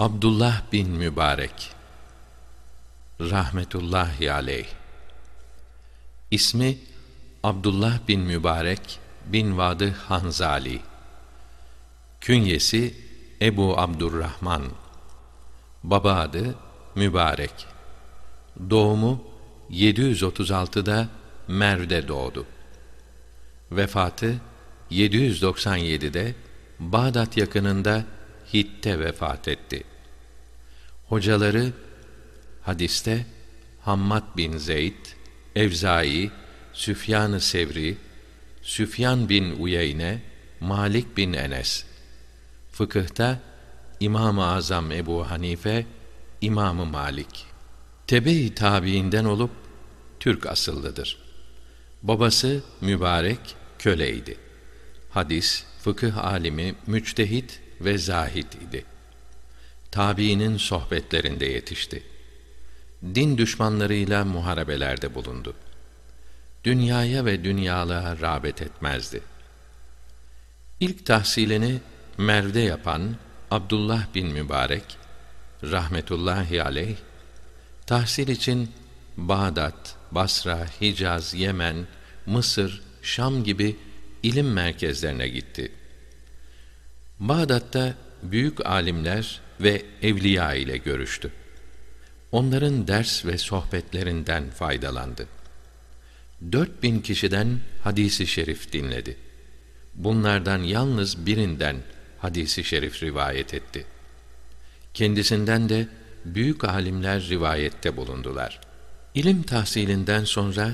Abdullah bin Mübarek. Rahmetullahi aleyh. İsmi Abdullah bin Mübarek bin Vadı Hanzali. Künyesi Ebu Abdurrahman. Baba adı Mübarek. Doğumu 736'da Merv'de doğdu. Vefatı 797'de Bağdat yakınında Hit'te vefat etti. Hocaları hadiste Hammad bin Zeyd, Evzai, Süfyan-ı Sevri, Süfyan bin Uyeyne, Malik bin Enes. Fıkıhta İmam-ı Azam Ebu Hanife, İmamı Malik. Tebe-i tabiinden olup Türk asıllıdır. Babası mübarek köleydi. Hadis, fıkıh alimi, müçtehit ve zahid idi. Tabiinin sohbetlerinde yetişti. Din düşmanlarıyla muharebelerde bulundu. Dünyaya ve dünyalığa rağbet etmezdi. İlk tahsilini Merv'de yapan Abdullah bin Mübarek rahmetullahi aleyh tahsil için Bağdat, Basra, Hicaz, Yemen, Mısır, Şam gibi ilim merkezlerine gitti. Bağdat'ta büyük alimler ve evliya ile görüştü. Onların ders ve sohbetlerinden faydalandı. Dört bin kişiden hadisi şerif dinledi. Bunlardan yalnız birinden hadisi şerif rivayet etti. Kendisinden de büyük alimler rivayette bulundular. İlim tahsilinden sonra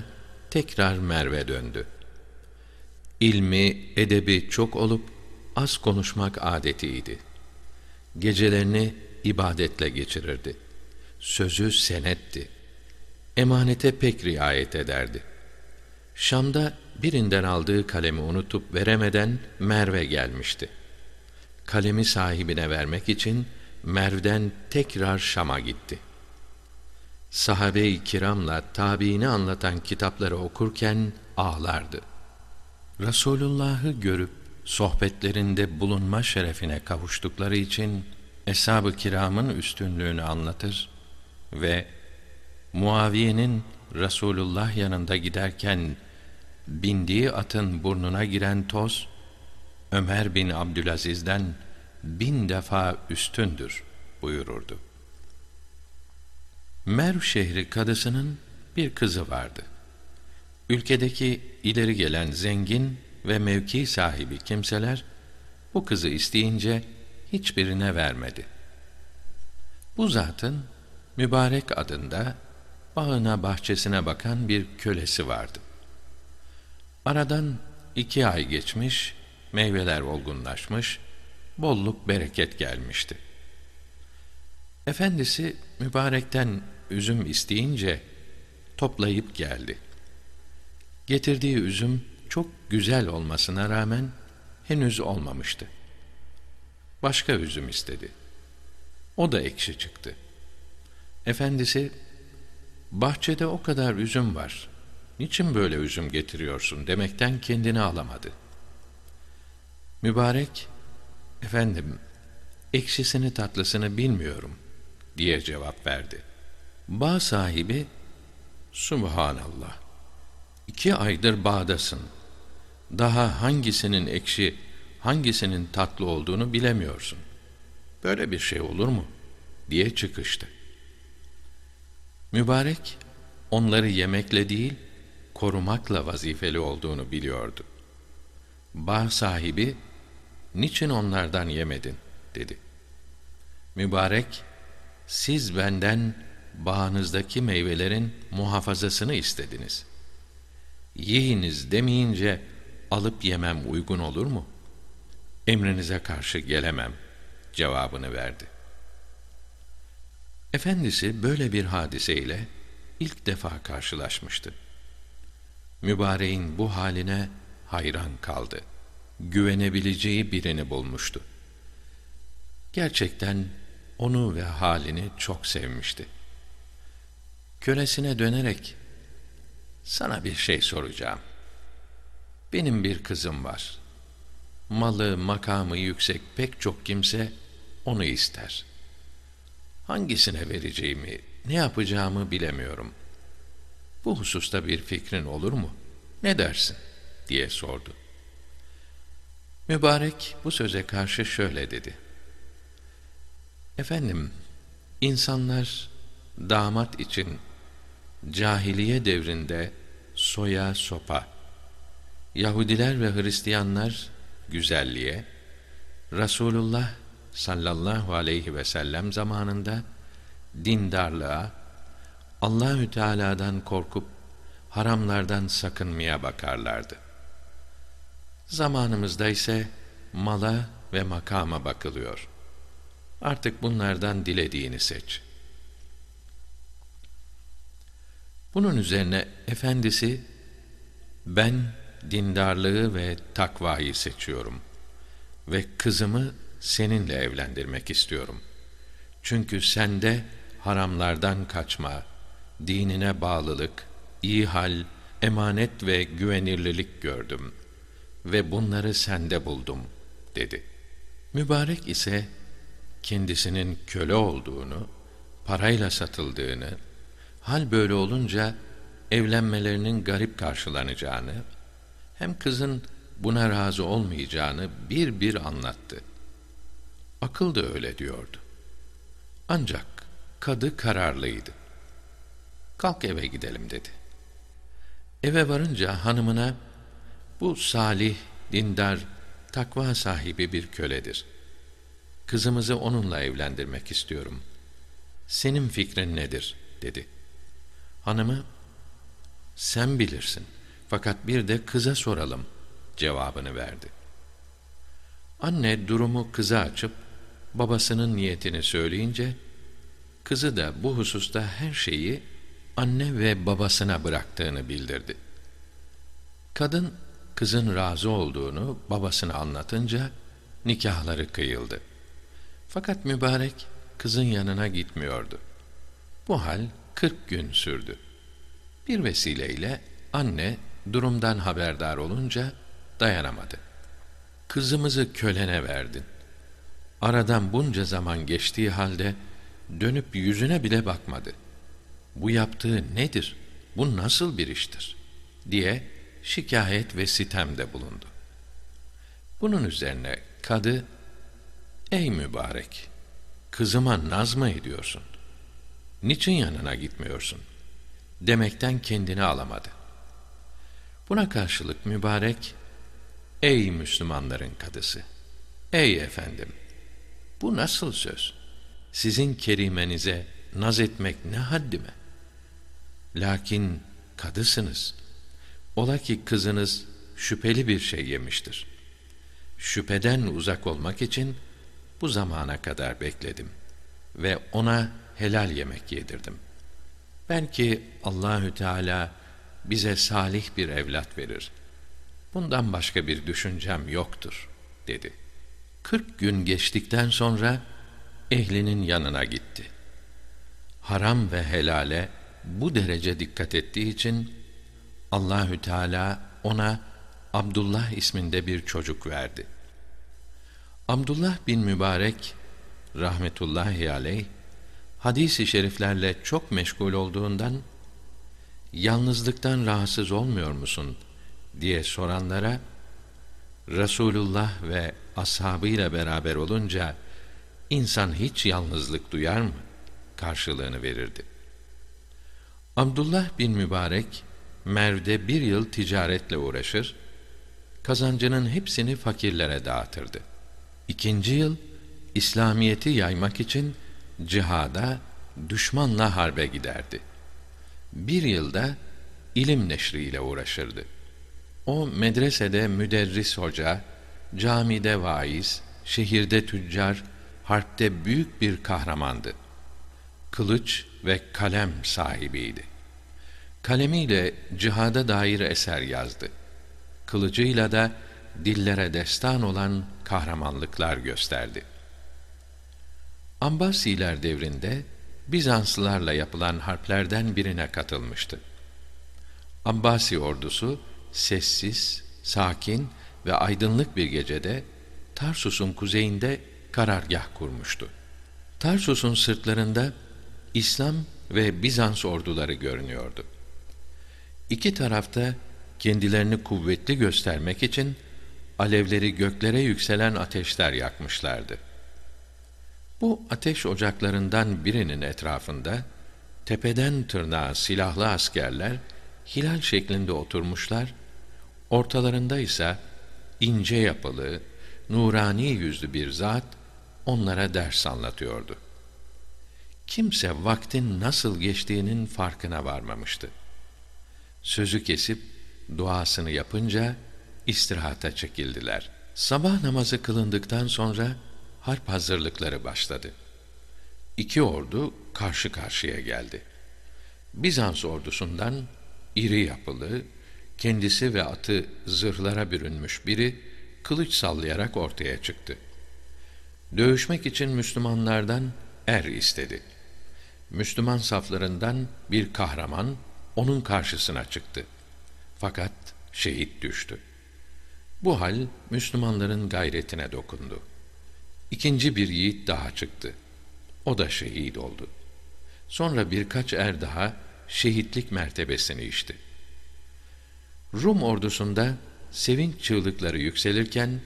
tekrar Merve döndü. İlmi, edebi çok olup az konuşmak adetiydi. Gecelerini ibadetle geçirirdi. Sözü senetti. Emanete pek riayet ederdi. Şam'da birinden aldığı kalemi unutup veremeden Merve gelmişti. Kalemi sahibine vermek için Merv'den tekrar Şam'a gitti. Sahabe-i kiramla tabiini anlatan kitapları okurken ağlardı. Resulullah'ı görüp sohbetlerinde bulunma şerefine kavuştukları için eshab-ı kiramın üstünlüğünü anlatır ve Muaviye'nin Resulullah yanında giderken bindiği atın burnuna giren toz Ömer bin Abdülaziz'den bin defa üstündür buyururdu. Merv şehri kadısının bir kızı vardı. Ülkedeki ileri gelen zengin ve mevki sahibi kimseler bu kızı isteyince hiçbirine vermedi. Bu zatın mübarek adında bağına bahçesine bakan bir kölesi vardı. Aradan iki ay geçmiş, meyveler olgunlaşmış, bolluk bereket gelmişti. Efendisi mübarekten üzüm isteyince toplayıp geldi. Getirdiği üzüm güzel olmasına rağmen henüz olmamıştı. Başka üzüm istedi. O da ekşi çıktı. Efendisi, bahçede o kadar üzüm var. Niçin böyle üzüm getiriyorsun demekten kendini alamadı. Mübarek, efendim, ekşisini tatlısını bilmiyorum diye cevap verdi. Bağ sahibi, Subhanallah, iki aydır bağdasın. Daha hangisinin ekşi, hangisinin tatlı olduğunu bilemiyorsun. Böyle bir şey olur mu? diye çıkıştı. Mübarek, onları yemekle değil, korumakla vazifeli olduğunu biliyordu. Bağ sahibi, niçin onlardan yemedin? dedi. Mübarek, siz benden bağınızdaki meyvelerin muhafazasını istediniz. Yiyiniz demeyince alıp yemem uygun olur mu? Emrinize karşı gelemem cevabını verdi. Efendisi böyle bir hadiseyle ilk defa karşılaşmıştı. Mübareğin bu haline hayran kaldı. Güvenebileceği birini bulmuştu. Gerçekten onu ve halini çok sevmişti. Kölesine dönerek, sana bir şey soracağım. Benim bir kızım var. Malı, makamı yüksek pek çok kimse onu ister. Hangisine vereceğimi, ne yapacağımı bilemiyorum. Bu hususta bir fikrin olur mu? Ne dersin? diye sordu. Mübarek bu söze karşı şöyle dedi. Efendim, insanlar damat için cahiliye devrinde soya sopa, Yahudiler ve Hristiyanlar güzelliğe, Resulullah sallallahu aleyhi ve sellem zamanında dindarlığa, Allahü Teala'dan korkup haramlardan sakınmaya bakarlardı. Zamanımızda ise mala ve makama bakılıyor. Artık bunlardan dilediğini seç. Bunun üzerine efendisi ben dindarlığı ve takvayı seçiyorum ve kızımı seninle evlendirmek istiyorum. Çünkü sende haramlardan kaçma, dinine bağlılık, iyi hal, emanet ve güvenirlilik gördüm ve bunları sende buldum, dedi. Mübarek ise kendisinin köle olduğunu, parayla satıldığını, hal böyle olunca evlenmelerinin garip karşılanacağını, hem kızın buna razı olmayacağını bir bir anlattı. Akıl da öyle diyordu. Ancak kadı kararlıydı. Kalk eve gidelim dedi. Eve varınca hanımına bu salih, dindar, takva sahibi bir köledir. Kızımızı onunla evlendirmek istiyorum. Senin fikrin nedir? dedi. Hanımı, sen bilirsin. Fakat bir de kıza soralım cevabını verdi. Anne durumu kıza açıp babasının niyetini söyleyince kızı da bu hususta her şeyi anne ve babasına bıraktığını bildirdi. Kadın kızın razı olduğunu babasına anlatınca nikahları kıyıldı. Fakat mübarek kızın yanına gitmiyordu. Bu hal kırk gün sürdü. Bir vesileyle anne durumdan haberdar olunca dayanamadı. Kızımızı kölene verdin. Aradan bunca zaman geçtiği halde dönüp yüzüne bile bakmadı. Bu yaptığı nedir? Bu nasıl bir iştir? diye şikayet ve sitemde bulundu. Bunun üzerine kadı, ey mübarek, kızıma naz mı ediyorsun? Niçin yanına gitmiyorsun? Demekten kendini alamadı. Buna karşılık mübarek, ey Müslümanların kadısı, ey efendim, bu nasıl söz? Sizin kerimenize naz etmek ne haddime? Lakin kadısınız. Ola ki kızınız şüpheli bir şey yemiştir. Şüpheden uzak olmak için bu zamana kadar bekledim ve ona helal yemek yedirdim. Belki Allahü Teala bize salih bir evlat verir. Bundan başka bir düşüncem yoktur, dedi. Kırk gün geçtikten sonra ehlinin yanına gitti. Haram ve helale bu derece dikkat ettiği için Allahü Teala ona Abdullah isminde bir çocuk verdi. Abdullah bin Mübarek rahmetullahi aleyh hadis-i şeriflerle çok meşgul olduğundan yalnızlıktan rahatsız olmuyor musun diye soranlara Resulullah ve ashabıyla beraber olunca insan hiç yalnızlık duyar mı? karşılığını verirdi. Abdullah bin Mübarek Merv'de bir yıl ticaretle uğraşır, kazancının hepsini fakirlere dağıtırdı. İkinci yıl İslamiyeti yaymak için cihada, düşmanla harbe giderdi. Bir yılda ilim neşriyle uğraşırdı. O medresede müderris hoca, camide vaiz, şehirde tüccar, harpte büyük bir kahramandı. Kılıç ve kalem sahibiydi. Kalemiyle cihada dair eser yazdı. Kılıcıyla da dillere destan olan kahramanlıklar gösterdi. Ambasiler devrinde Bizanslılarla yapılan harplerden birine katılmıştı. Ambasi ordusu sessiz, sakin ve aydınlık bir gecede Tarsus'un kuzeyinde karargah kurmuştu. Tarsus'un sırtlarında İslam ve Bizans orduları görünüyordu. İki tarafta kendilerini kuvvetli göstermek için alevleri göklere yükselen ateşler yakmışlardı. Bu ateş ocaklarından birinin etrafında tepeden tırnağa silahlı askerler hilal şeklinde oturmuşlar, ortalarında ise ince yapılı, nurani yüzlü bir zat onlara ders anlatıyordu. Kimse vaktin nasıl geçtiğinin farkına varmamıştı. Sözü kesip duasını yapınca istirahata çekildiler. Sabah namazı kılındıktan sonra harp hazırlıkları başladı. İki ordu karşı karşıya geldi. Bizans ordusundan iri yapılı, kendisi ve atı zırhlara bürünmüş biri kılıç sallayarak ortaya çıktı. Dövüşmek için Müslümanlardan er istedi. Müslüman saflarından bir kahraman onun karşısına çıktı. Fakat şehit düştü. Bu hal Müslümanların gayretine dokundu. İkinci bir yiğit daha çıktı. O da şehit oldu. Sonra birkaç er daha şehitlik mertebesini içti. Rum ordusunda sevinç çığlıkları yükselirken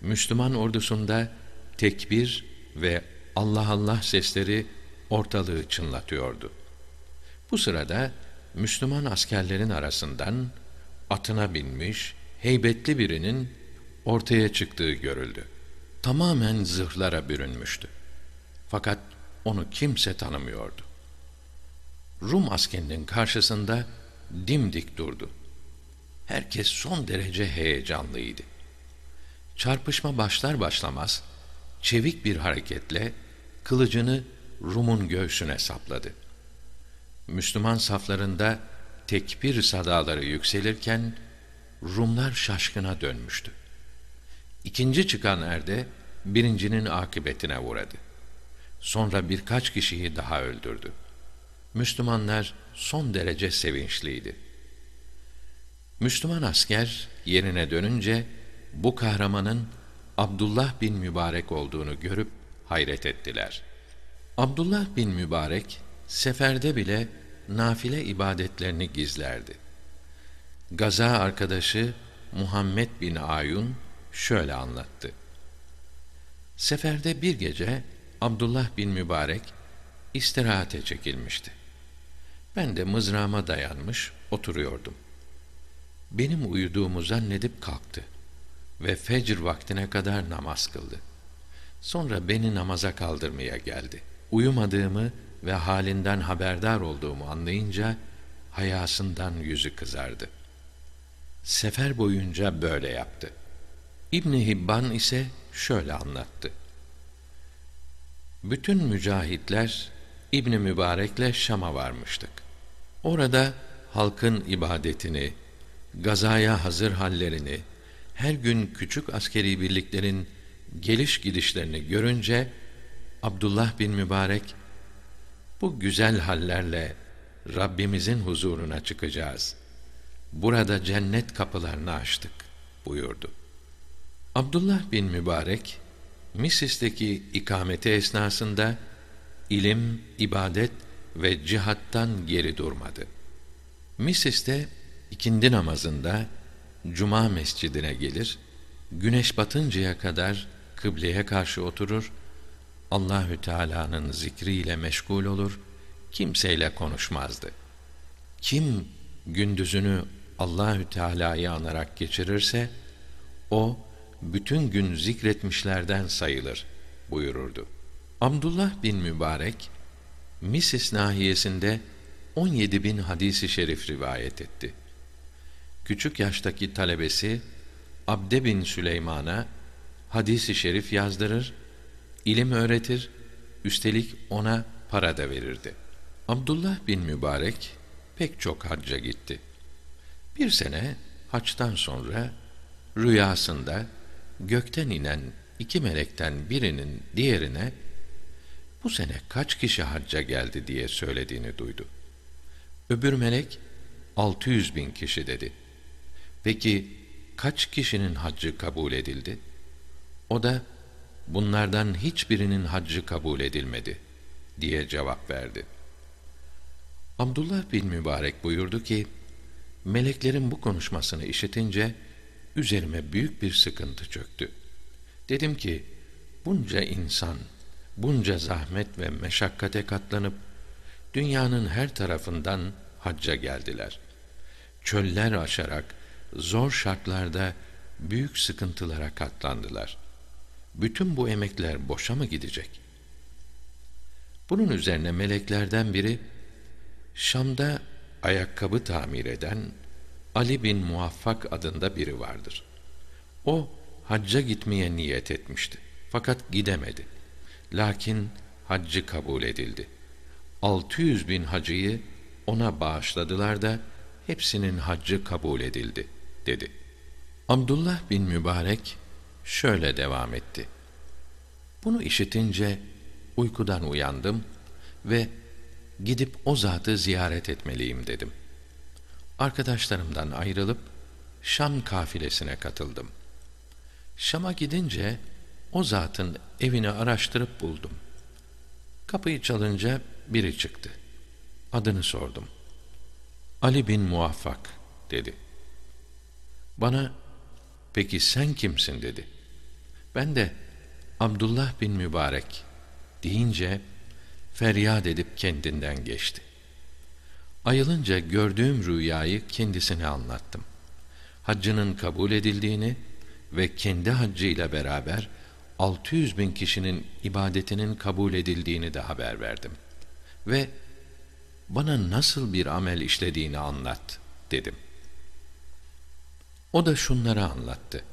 Müslüman ordusunda tekbir ve Allah Allah sesleri ortalığı çınlatıyordu. Bu sırada Müslüman askerlerin arasından atına binmiş heybetli birinin ortaya çıktığı görüldü. Tamamen zırhlara bürünmüştü. Fakat onu kimse tanımıyordu. Rum askerinin karşısında dimdik durdu. Herkes son derece heyecanlıydı. Çarpışma başlar başlamaz çevik bir hareketle kılıcını Rum'un göğsüne sapladı. Müslüman saflarında tekbir sadaları yükselirken Rumlar şaşkına dönmüştü. İkinci çıkan erde birincinin akıbetine uğradı. Sonra birkaç kişiyi daha öldürdü. Müslümanlar son derece sevinçliydi. Müslüman asker yerine dönünce bu kahramanın Abdullah bin Mübarek olduğunu görüp hayret ettiler. Abdullah bin Mübarek seferde bile nafile ibadetlerini gizlerdi. Gaza arkadaşı Muhammed bin Ayun şöyle anlattı. Seferde bir gece Abdullah bin Mübarek istirahate çekilmişti. Ben de mızrağıma dayanmış oturuyordum. Benim uyuduğumu zannedip kalktı ve fecr vaktine kadar namaz kıldı. Sonra beni namaza kaldırmaya geldi. Uyumadığımı ve halinden haberdar olduğumu anlayınca hayasından yüzü kızardı. Sefer boyunca böyle yaptı. İbn Hibban ise şöyle anlattı. Bütün mücahitler İbn Mübarek'le Şam'a varmıştık. Orada halkın ibadetini, gazaya hazır hallerini, her gün küçük askeri birliklerin geliş gidişlerini görünce Abdullah bin Mübarek bu güzel hallerle Rabbimizin huzuruna çıkacağız. Burada cennet kapılarını açtık buyurdu. Abdullah bin Mübarek Misis'teki ikameti esnasında ilim, ibadet ve cihattan geri durmadı. Misis'te ikindi namazında cuma mescidine gelir, güneş batıncaya kadar kıbleye karşı oturur, Allahü Teala'nın zikriyle meşgul olur, kimseyle konuşmazdı. Kim gündüzünü Allahü Teala'yı anarak geçirirse o bütün gün zikretmişlerden sayılır buyururdu. Abdullah bin Mübarek Misis nahiyesinde 17 bin hadisi şerif rivayet etti. Küçük yaştaki talebesi Abde bin Süleyman'a hadisi şerif yazdırır, ilim öğretir, üstelik ona para da verirdi. Abdullah bin Mübarek pek çok hacca gitti. Bir sene haçtan sonra rüyasında gökten inen iki melekten birinin diğerine bu sene kaç kişi hacca geldi diye söylediğini duydu. Öbür melek 600 bin kişi dedi. Peki kaç kişinin haccı kabul edildi? O da bunlardan hiçbirinin haccı kabul edilmedi diye cevap verdi. Abdullah bin Mübarek buyurdu ki, meleklerin bu konuşmasını işitince üzerime büyük bir sıkıntı çöktü. Dedim ki, bunca insan, bunca zahmet ve meşakkate katlanıp dünyanın her tarafından hacca geldiler. Çöller aşarak zor şartlarda büyük sıkıntılara katlandılar. Bütün bu emekler boşa mı gidecek? Bunun üzerine meleklerden biri Şam'da ayakkabı tamir eden Ali bin Muvaffak adında biri vardır. O hacca gitmeye niyet etmişti. Fakat gidemedi. Lakin haccı kabul edildi. 600 bin hacıyı ona bağışladılar da hepsinin haccı kabul edildi dedi. Abdullah bin Mübarek şöyle devam etti. Bunu işitince uykudan uyandım ve gidip o zatı ziyaret etmeliyim dedim. Arkadaşlarımdan ayrılıp Şam kafilesine katıldım. Şam'a gidince o zatın evini araştırıp buldum. Kapıyı çalınca biri çıktı. Adını sordum. Ali bin Muvaffak dedi. Bana peki sen kimsin dedi. Ben de Abdullah bin Mübarek deyince feryat edip kendinden geçti. Ayılınca gördüğüm rüyayı kendisine anlattım. Haccının kabul edildiğini ve kendi haccıyla beraber 600 bin kişinin ibadetinin kabul edildiğini de haber verdim. Ve bana nasıl bir amel işlediğini anlat dedim. O da şunları anlattı.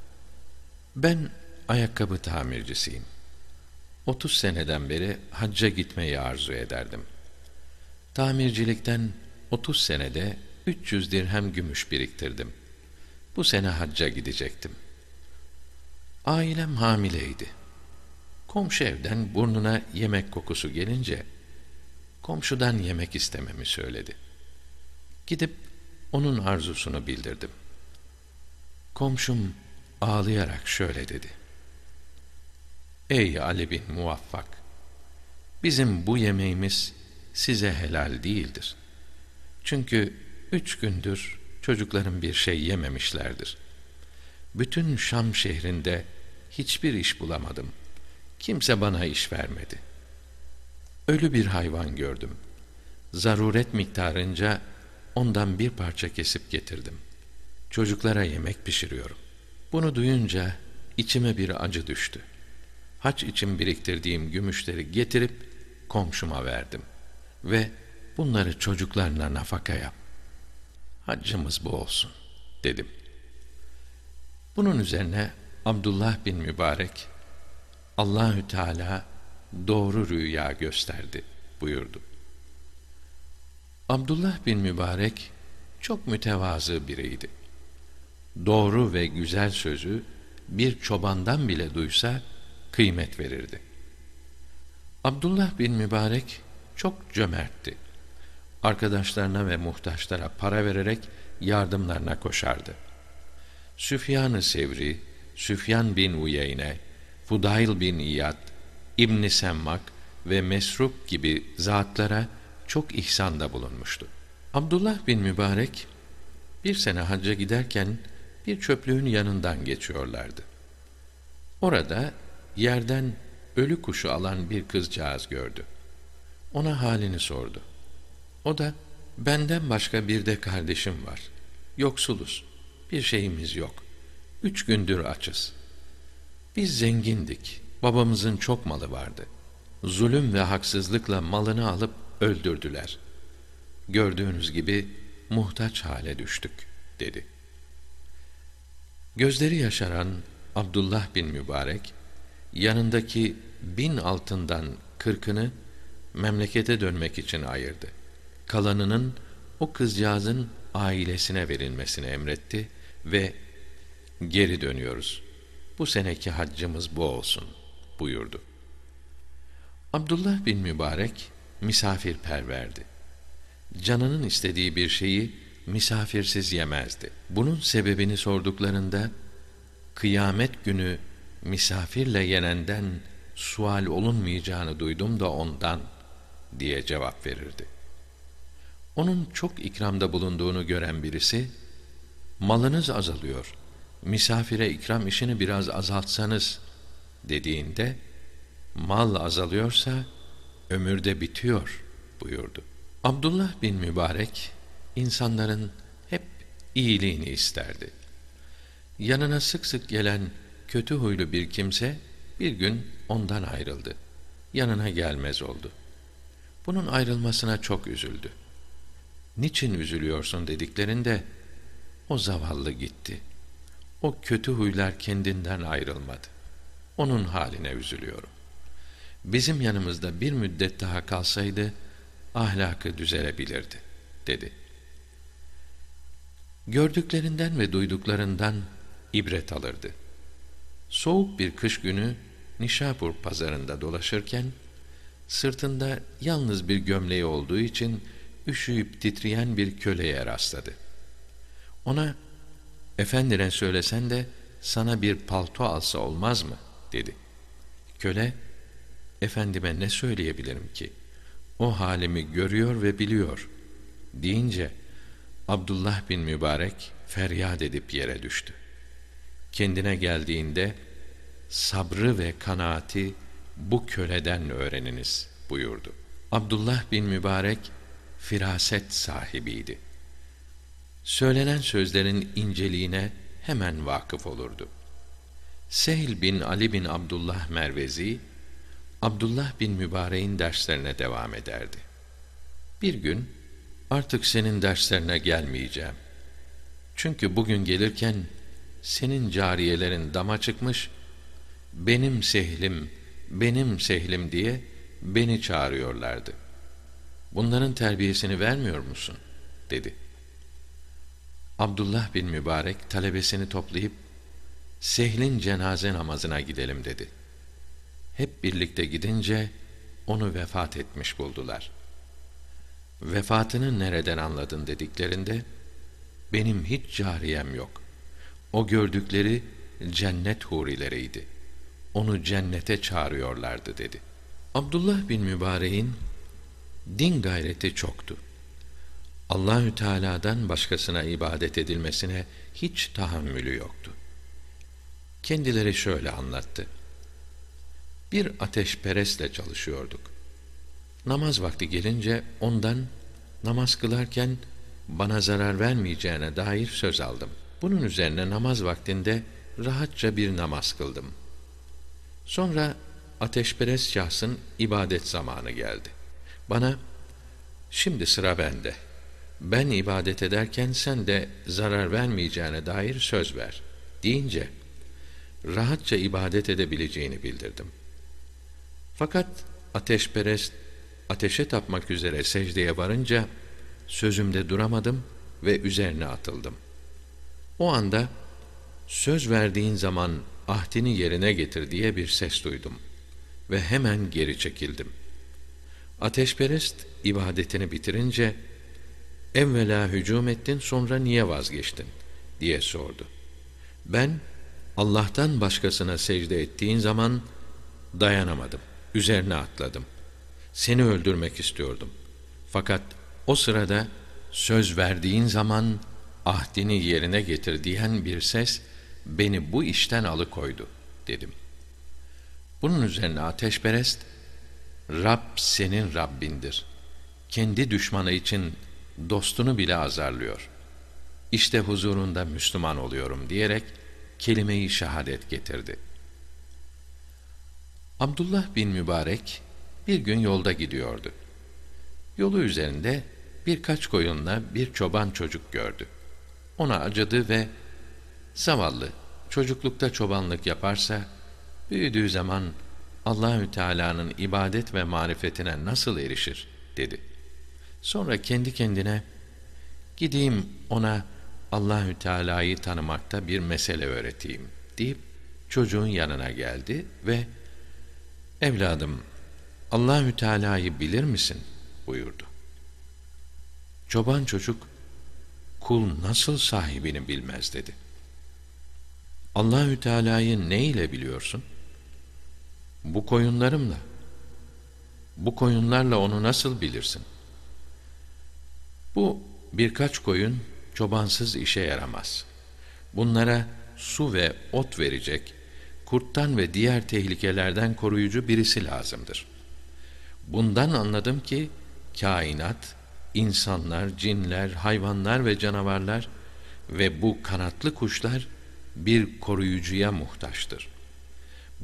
Ben ayakkabı tamircisiyim. 30 seneden beri hacca gitmeyi arzu ederdim. Tamircilikten 30 senede 300 dirhem gümüş biriktirdim. Bu sene hacca gidecektim. Ailem hamileydi. Komşu evden burnuna yemek kokusu gelince komşudan yemek istememi söyledi. Gidip onun arzusunu bildirdim. Komşum ağlayarak şöyle dedi. Ey Ali bin Muvaffak! Bizim bu yemeğimiz size helal değildir. Çünkü üç gündür çocukların bir şey yememişlerdir. Bütün Şam şehrinde hiçbir iş bulamadım. Kimse bana iş vermedi. Ölü bir hayvan gördüm. Zaruret miktarınca ondan bir parça kesip getirdim. Çocuklara yemek pişiriyorum. Bunu duyunca içime bir acı düştü. Haç için biriktirdiğim gümüşleri getirip komşuma verdim. Ve bunları çocuklarına nafaka yap. Haccımız bu olsun, dedim. Bunun üzerine Abdullah bin Mübarek, Allahü Teala doğru rüya gösterdi buyurdu. Abdullah bin Mübarek çok mütevazı biriydi. Doğru ve güzel sözü bir çobandan bile duysa kıymet verirdi. Abdullah bin Mübarek çok cömertti. Arkadaşlarına ve muhtaçlara para vererek yardımlarına koşardı. Süfyan-ı Sevri, Süfyan bin Uyeyne, Fudayl bin İyad, İbn Semmak ve Mesruk gibi zatlara çok ihsanda bulunmuştu. Abdullah bin Mübarek bir sene hacca giderken bir çöplüğün yanından geçiyorlardı. Orada yerden ölü kuşu alan bir kızcağız gördü. Ona halini sordu. O da benden başka bir de kardeşim var. Yoksuluz. Bir şeyimiz yok. Üç gündür açız. Biz zengindik. Babamızın çok malı vardı. Zulüm ve haksızlıkla malını alıp öldürdüler. Gördüğünüz gibi muhtaç hale düştük, dedi. Gözleri yaşaran Abdullah bin Mübarek, yanındaki bin altından kırkını memlekete dönmek için ayırdı. Kalanının o kızcağızın ailesine verilmesini emretti ve geri dönüyoruz. Bu seneki haccımız bu olsun buyurdu. Abdullah bin Mübarek misafirperverdi. Canının istediği bir şeyi misafirsiz yemezdi. Bunun sebebini sorduklarında kıyamet günü misafirle yenenden sual olunmayacağını duydum da ondan diye cevap verirdi. Onun çok ikramda bulunduğunu gören birisi, malınız azalıyor, misafire ikram işini biraz azaltsanız dediğinde, mal azalıyorsa ömür de bitiyor buyurdu. Abdullah bin Mübarek, insanların hep iyiliğini isterdi. Yanına sık sık gelen kötü huylu bir kimse, bir gün ondan ayrıldı. Yanına gelmez oldu. Bunun ayrılmasına çok üzüldü. Niçin üzülüyorsun dediklerinde, o zavallı gitti. O kötü huylar kendinden ayrılmadı. Onun haline üzülüyorum. Bizim yanımızda bir müddet daha kalsaydı, ahlakı düzelebilirdi, dedi. Gördüklerinden ve duyduklarından ibret alırdı. Soğuk bir kış günü Nişapur pazarında dolaşırken, sırtında yalnız bir gömleği olduğu için üşüyüp titreyen bir köleye rastladı. Ona, efendine söylesen de sana bir palto alsa olmaz mı? dedi. Köle, efendime ne söyleyebilirim ki? O halimi görüyor ve biliyor. Deyince, Abdullah bin Mübarek feryat edip yere düştü. Kendine geldiğinde, sabrı ve kanaati bu köleden öğreniniz buyurdu. Abdullah bin Mübarek firaset sahibiydi. Söylenen sözlerin inceliğine hemen vakıf olurdu. Sehl bin Ali bin Abdullah Mervezi, Abdullah bin Mübarek'in derslerine devam ederdi. Bir gün, artık senin derslerine gelmeyeceğim. Çünkü bugün gelirken, senin cariyelerin dama çıkmış, benim sehlim, benim sehlim diye beni çağırıyorlardı. Bunların terbiyesini vermiyor musun? dedi. Abdullah bin Mübarek talebesini toplayıp Sehl'in cenaze namazına gidelim dedi. Hep birlikte gidince onu vefat etmiş buldular. Vefatını nereden anladın dediklerinde benim hiç cariyem yok. O gördükleri cennet hurileriydi. Onu cennete çağırıyorlardı dedi. Abdullah bin Mübarek'in din gayreti çoktu. Allahü Teala'dan başkasına ibadet edilmesine hiç tahammülü yoktu. Kendileri şöyle anlattı. Bir ateşperestle çalışıyorduk. Namaz vakti gelince ondan namaz kılarken bana zarar vermeyeceğine dair söz aldım. Bunun üzerine namaz vaktinde rahatça bir namaz kıldım. Sonra ateşperest şahsın ibadet zamanı geldi. Bana, şimdi sıra bende. Ben ibadet ederken sen de zarar vermeyeceğine dair söz ver. Deyince, rahatça ibadet edebileceğini bildirdim. Fakat ateşperest, ateşe tapmak üzere secdeye varınca, sözümde duramadım ve üzerine atıldım. O anda, söz verdiğin zaman ahdini yerine getir diye bir ses duydum ve hemen geri çekildim. Ateşperest ibadetini bitirince evvela hücum ettin sonra niye vazgeçtin diye sordu. Ben Allah'tan başkasına secde ettiğin zaman dayanamadım. Üzerine atladım. Seni öldürmek istiyordum. Fakat o sırada söz verdiğin zaman ahdini yerine getir diyen bir ses beni bu işten alıkoydu dedim. Bunun üzerine ateşperest Rab senin Rabbindir. Kendi düşmanı için dostunu bile azarlıyor. İşte huzurunda Müslüman oluyorum diyerek kelimeyi şehadet getirdi. Abdullah bin Mübarek bir gün yolda gidiyordu. Yolu üzerinde birkaç koyunla bir çoban çocuk gördü. Ona acıdı ve zavallı çocuklukta çobanlık yaparsa büyüdüğü zaman Allahü Teala'nın ibadet ve marifetine nasıl erişir dedi. Sonra kendi kendine gideyim ona Allahü Teala'yı tanımakta bir mesele öğreteyim deyip çocuğun yanına geldi ve evladım Allahü Teala'yı bilir misin buyurdu. Çoban çocuk kul nasıl sahibini bilmez dedi. Allahü Teala'yı ne ile biliyorsun? Bu koyunlarımla. Bu koyunlarla onu nasıl bilirsin? Bu birkaç koyun çobansız işe yaramaz. Bunlara su ve ot verecek, kurttan ve diğer tehlikelerden koruyucu birisi lazımdır. Bundan anladım ki kainat, insanlar, cinler, hayvanlar ve canavarlar ve bu kanatlı kuşlar bir koruyucuya muhtaçtır.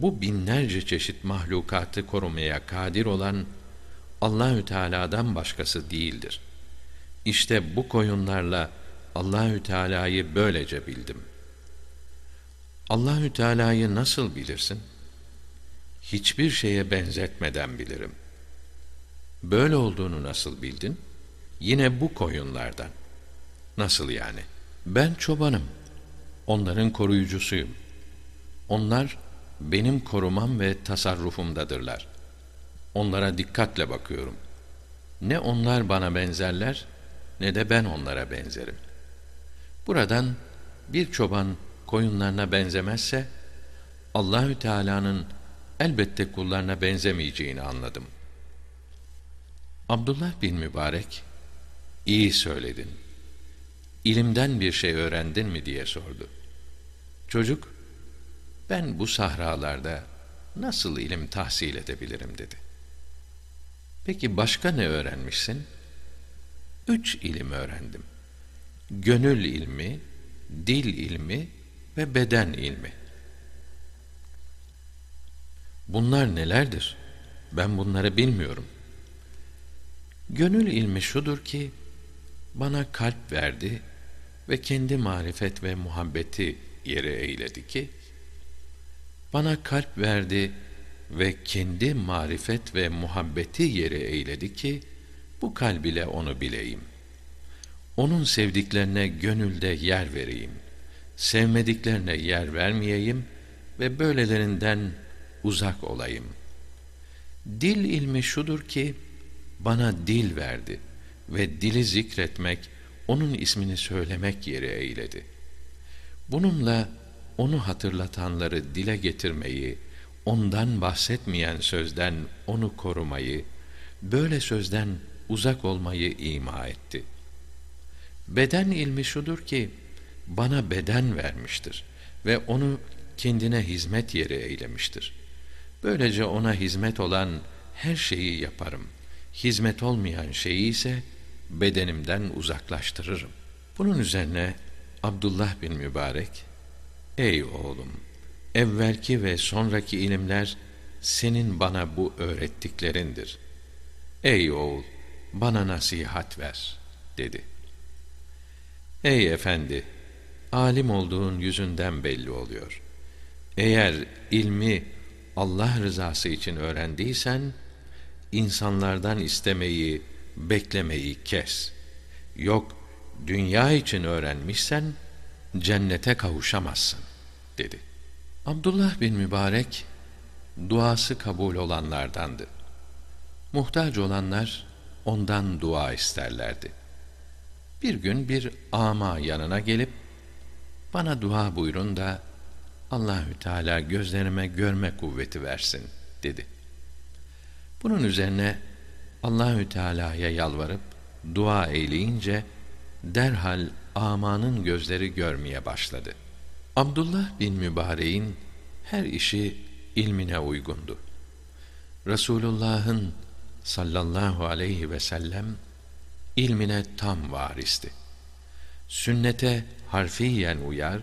Bu binlerce çeşit mahlukatı korumaya kadir olan Allahü Teala'dan başkası değildir. İşte bu koyunlarla Allahü Teala'yı böylece bildim. Allahü Teala'yı nasıl bilirsin? Hiçbir şeye benzetmeden bilirim. Böyle olduğunu nasıl bildin? Yine bu koyunlardan. Nasıl yani? Ben çobanım. Onların koruyucusuyum. Onlar benim korumam ve tasarrufumdadırlar. Onlara dikkatle bakıyorum. Ne onlar bana benzerler, ne de ben onlara benzerim. Buradan bir çoban koyunlarına benzemezse Allahü Teala'nın elbette kullarına benzemeyeceğini anladım. Abdullah bin Mübarek iyi söyledin. İlimden bir şey öğrendin mi diye sordu. Çocuk ben bu sahralarda nasıl ilim tahsil edebilirim dedi. Peki başka ne öğrenmişsin? Üç ilim öğrendim. Gönül ilmi, dil ilmi ve beden ilmi. Bunlar nelerdir? Ben bunları bilmiyorum. Gönül ilmi şudur ki, bana kalp verdi ve kendi marifet ve muhabbeti yere eyledi ki, bana kalp verdi ve kendi marifet ve muhabbeti yere eyledi ki, bu kalb ile onu bileyim. Onun sevdiklerine gönülde yer vereyim. Sevmediklerine yer vermeyeyim ve böylelerinden uzak olayım. Dil ilmi şudur ki, bana dil verdi ve dili zikretmek, onun ismini söylemek yeri eyledi. Bununla onu hatırlatanları dile getirmeyi, ondan bahsetmeyen sözden onu korumayı, böyle sözden uzak olmayı ima etti. Beden ilmi şudur ki, bana beden vermiştir ve onu kendine hizmet yeri eylemiştir. Böylece ona hizmet olan her şeyi yaparım. Hizmet olmayan şeyi ise bedenimden uzaklaştırırım. Bunun üzerine Abdullah bin Mübarek, Ey oğlum! Evvelki ve sonraki ilimler senin bana bu öğrettiklerindir. Ey oğul! Bana nasihat ver, dedi. Ey efendi! Alim olduğun yüzünden belli oluyor. Eğer ilmi Allah rızası için öğrendiysen, insanlardan istemeyi, beklemeyi kes. Yok, dünya için öğrenmişsen, cennete kavuşamazsın, dedi. Abdullah bin Mübarek, duası kabul olanlardandı. Muhtaç olanlar, ondan dua isterlerdi. Bir gün bir ama yanına gelip, bana dua buyurun da, Allahü Teala gözlerime görme kuvveti versin dedi. Bunun üzerine Allahü Teala'ya yalvarıp dua eyleyince derhal amanın gözleri görmeye başladı. Abdullah bin Mübarek'in her işi ilmine uygundu. Resulullah'ın sallallahu aleyhi ve sellem ilmine tam varisti. Sünnete harfiyen uyar,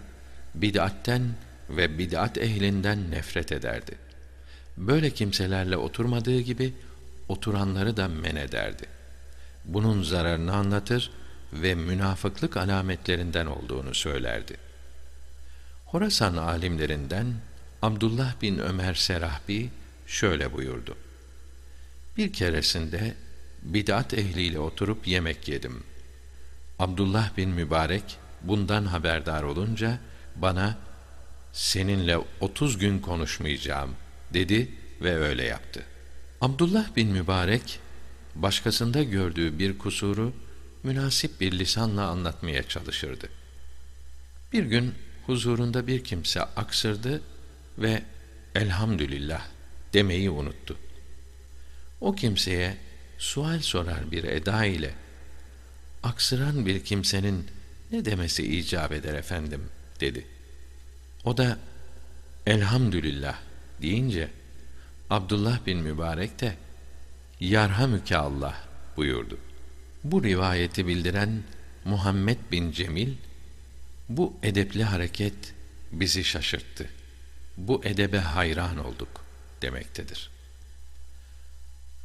bid'atten ve bid'at ehlinden nefret ederdi. Böyle kimselerle oturmadığı gibi oturanları da men ederdi. Bunun zararını anlatır ve münafıklık alametlerinden olduğunu söylerdi. Horasan alimlerinden Abdullah bin Ömer Serahbi şöyle buyurdu. Bir keresinde bid'at ehliyle oturup yemek yedim. Abdullah bin Mübarek bundan haberdar olunca bana seninle otuz gün konuşmayacağım dedi ve öyle yaptı. Abdullah bin Mübarek başkasında gördüğü bir kusuru münasip bir lisanla anlatmaya çalışırdı. Bir gün huzurunda bir kimse aksırdı ve elhamdülillah demeyi unuttu. O kimseye sual sorar bir eda ile aksıran bir kimsenin ne demesi icap eder efendim dedi. O da elhamdülillah deyince Abdullah bin Mübarek de yarhamüke Allah buyurdu. Bu rivayeti bildiren Muhammed bin Cemil bu edepli hareket bizi şaşırttı. Bu edebe hayran olduk demektedir.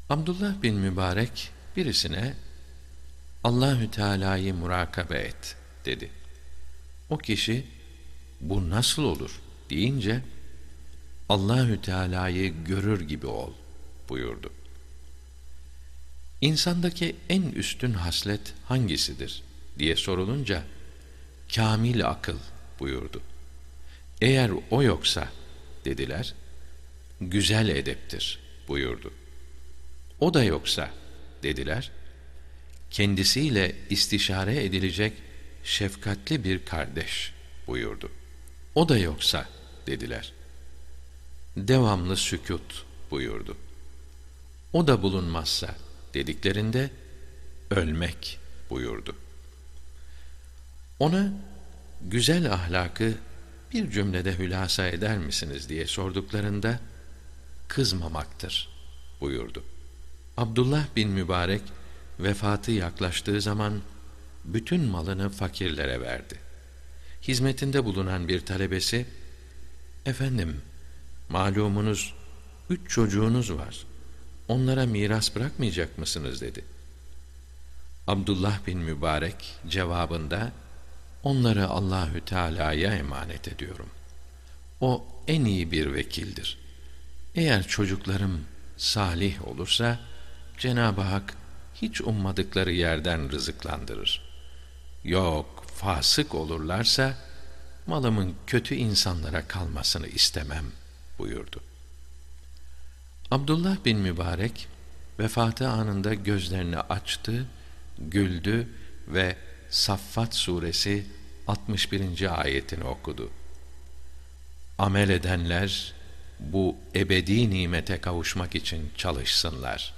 Abdullah bin Mübarek birisine Allahü Teala'yı murakabe et dedi. O kişi bu nasıl olur deyince Allahü Teala'yı görür gibi ol buyurdu. İnsandaki en üstün haslet hangisidir diye sorulunca kamil akıl buyurdu. Eğer o yoksa dediler güzel edeptir buyurdu. O da yoksa dediler kendisiyle istişare edilecek şefkatli bir kardeş buyurdu. O da yoksa dediler. Devamlı sükut buyurdu. O da bulunmazsa dediklerinde ölmek buyurdu. Ona güzel ahlakı bir cümlede hülasa eder misiniz diye sorduklarında kızmamaktır buyurdu. Abdullah bin Mübarek vefatı yaklaştığı zaman bütün malını fakirlere verdi. Hizmetinde bulunan bir talebesi, efendim, malumunuz üç çocuğunuz var, onlara miras bırakmayacak mısınız dedi. Abdullah bin Mübarek cevabında, onları Allahü Teala'ya emanet ediyorum. O en iyi bir vekildir. Eğer çocuklarım salih olursa, Cenab-ı Hak hiç ummadıkları yerden rızıklandırır. Yok, fasık olurlarsa, malımın kötü insanlara kalmasını istemem buyurdu. Abdullah bin Mübarek, vefatı anında gözlerini açtı, güldü ve Saffat suresi 61. ayetini okudu. Amel edenler bu ebedi nimete kavuşmak için çalışsınlar.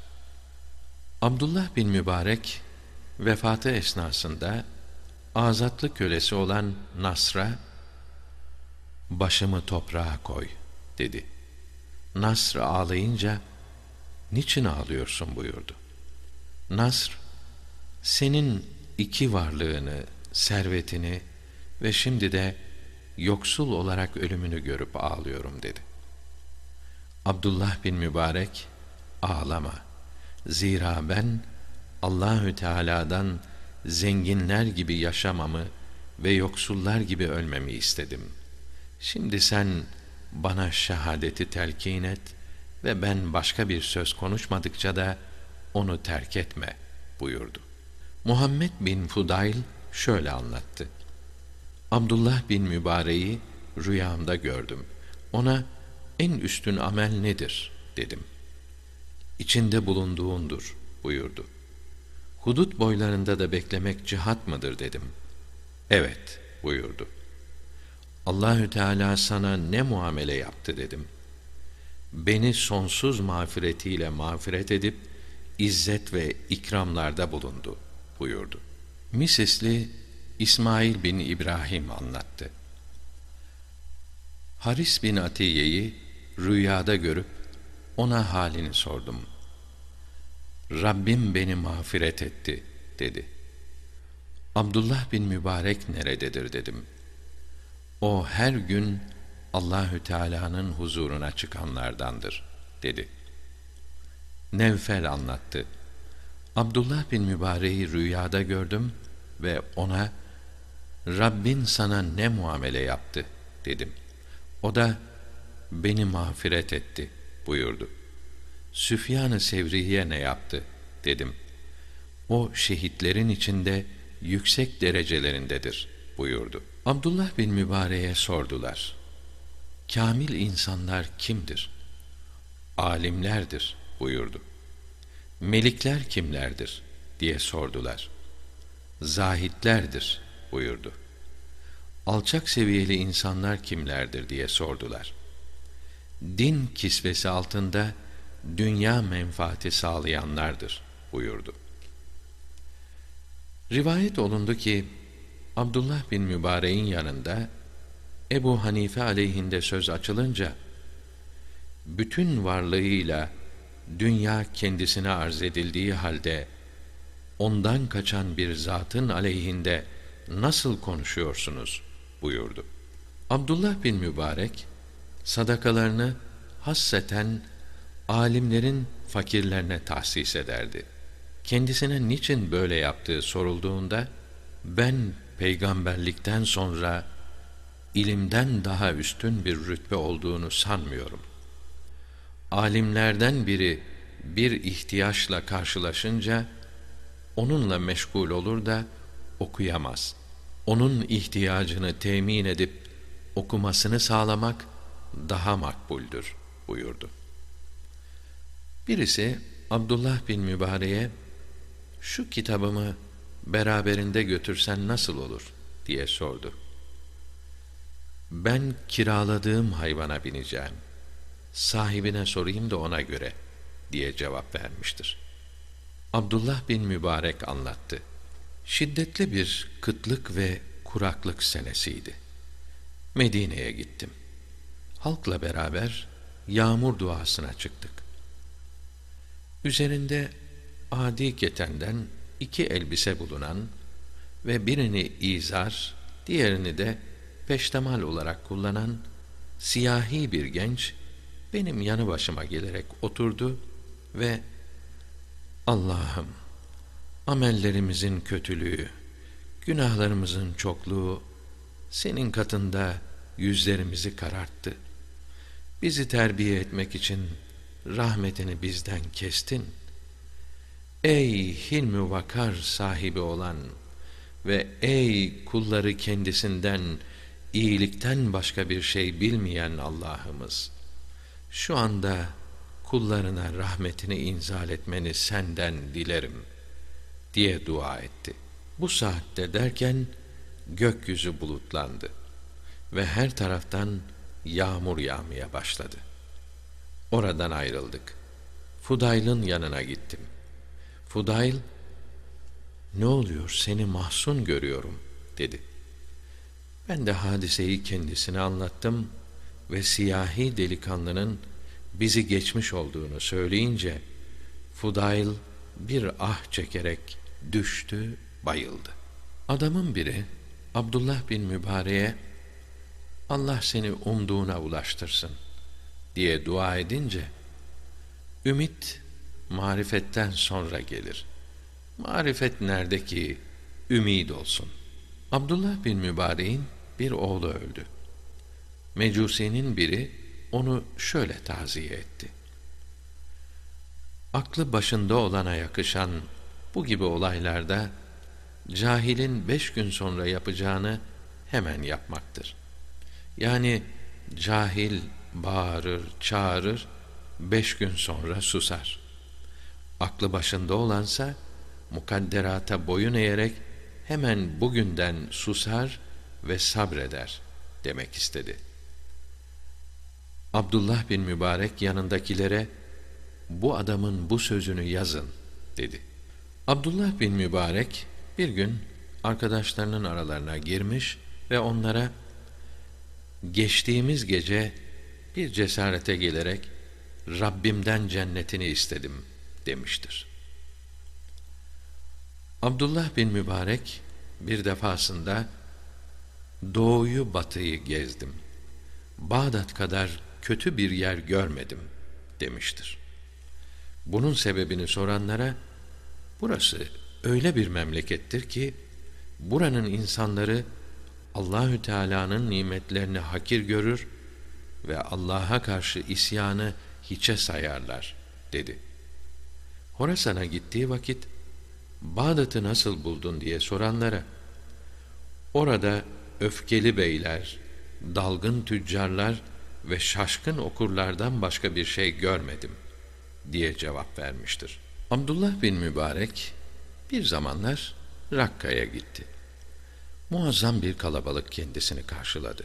Abdullah bin Mübarek vefatı esnasında azatlı kölesi olan Nasr'a başımı toprağa koy dedi. Nasr ağlayınca niçin ağlıyorsun buyurdu. Nasr senin iki varlığını, servetini ve şimdi de yoksul olarak ölümünü görüp ağlıyorum dedi. Abdullah bin Mübarek ağlama. Zira ben Allahü Teala'dan zenginler gibi yaşamamı ve yoksullar gibi ölmemi istedim. Şimdi sen bana şehadeti telkin et ve ben başka bir söz konuşmadıkça da onu terk etme buyurdu. Muhammed bin Fudayl şöyle anlattı. Abdullah bin Mübareği rüyamda gördüm. Ona en üstün amel nedir dedim. İçinde bulunduğundur buyurdu. Hudut boylarında da beklemek cihat mıdır dedim. Evet buyurdu. Allahü Teala sana ne muamele yaptı dedim. Beni sonsuz mağfiretiyle mağfiret edip izzet ve ikramlarda bulundu buyurdu. Misisli İsmail bin İbrahim anlattı. Haris bin Atiye'yi rüyada görüp ona halini sordum. Rabbim beni mağfiret etti dedi. Abdullah bin Mübarek nerededir dedim. O her gün Allahü Teala'nın huzuruna çıkanlardandır dedi. Nevfel anlattı. Abdullah bin Mübarek'i rüyada gördüm ve ona Rabbin sana ne muamele yaptı dedim. O da beni mağfiret etti buyurdu. Süfyan-ı Sevriye ne yaptı dedim. O şehitlerin içinde yüksek derecelerindedir buyurdu. Abdullah bin Mübarek'e sordular. Kamil insanlar kimdir? Alimlerdir buyurdu. Melikler kimlerdir diye sordular. Zahitlerdir buyurdu. alçak seviyeli insanlar kimlerdir diye sordular. Din kisvesi altında dünya menfaati sağlayanlardır buyurdu. Rivayet olundu ki Abdullah bin Mübarek'in yanında Ebu Hanife aleyhinde söz açılınca bütün varlığıyla dünya kendisine arz edildiği halde ondan kaçan bir zatın aleyhinde nasıl konuşuyorsunuz buyurdu. Abdullah bin Mübarek sadakalarını hasseten alimlerin fakirlerine tahsis ederdi. Kendisine niçin böyle yaptığı sorulduğunda ben peygamberlikten sonra ilimden daha üstün bir rütbe olduğunu sanmıyorum. Alimlerden biri bir ihtiyaçla karşılaşınca onunla meşgul olur da okuyamaz. Onun ihtiyacını temin edip okumasını sağlamak daha makbuldür buyurdu. Birisi Abdullah bin Mübarek'e şu kitabımı beraberinde götürsen nasıl olur diye sordu. Ben kiraladığım hayvana bineceğim. Sahibine sorayım da ona göre diye cevap vermiştir. Abdullah bin Mübarek anlattı. Şiddetli bir kıtlık ve kuraklık senesiydi. Medine'ye gittim. Halkla beraber yağmur duasına çıktık. Üzerinde adi ketenden iki elbise bulunan ve birini izar, diğerini de peştemal olarak kullanan siyahi bir genç benim yanı başıma gelerek oturdu ve Allah'ım amellerimizin kötülüğü, günahlarımızın çokluğu senin katında yüzlerimizi kararttı. Bizi terbiye etmek için rahmetini bizden kestin. Ey hilmi vakar sahibi olan ve ey kulları kendisinden iyilikten başka bir şey bilmeyen Allah'ımız şu anda kullarına rahmetini inzal etmeni senden dilerim diye dua etti. Bu saatte derken gökyüzü bulutlandı ve her taraftan yağmur yağmaya başladı. Oradan ayrıldık. Fudayl'ın yanına gittim. Fudayl, ne oluyor seni mahzun görüyorum dedi. Ben de hadiseyi kendisine anlattım ve siyahi delikanlının bizi geçmiş olduğunu söyleyince Fudayl bir ah çekerek düştü, bayıldı. Adamın biri Abdullah bin Mübarek'e Allah seni umduğuna ulaştırsın diye dua edince ümit marifetten sonra gelir. Marifet nerede ki ümid olsun. Abdullah bin Mübarek'in bir oğlu öldü. Mecusi'nin biri onu şöyle taziye etti. Aklı başında olana yakışan bu gibi olaylarda cahilin beş gün sonra yapacağını hemen yapmaktır. Yani cahil bağırır, çağırır, beş gün sonra susar. Aklı başında olansa mukadderata boyun eğerek hemen bugünden susar ve sabreder demek istedi. Abdullah bin Mübarek yanındakilere bu adamın bu sözünü yazın dedi. Abdullah bin Mübarek bir gün arkadaşlarının aralarına girmiş ve onlara geçtiğimiz gece bir cesarete gelerek Rabbimden cennetini istedim demiştir. Abdullah bin Mübarek bir defasında doğuyu batıyı gezdim. Bağdat kadar kötü bir yer görmedim demiştir. Bunun sebebini soranlara burası öyle bir memlekettir ki buranın insanları Allahü Teala'nın nimetlerini hakir görür ve Allah'a karşı isyanı hiçe sayarlar dedi. Horasan'a gittiği vakit Bağdat'ı nasıl buldun diye soranlara orada öfkeli beyler, dalgın tüccarlar ve şaşkın okurlardan başka bir şey görmedim diye cevap vermiştir. Abdullah bin Mübarek bir zamanlar Rakka'ya gitti. Muazzam bir kalabalık kendisini karşıladı.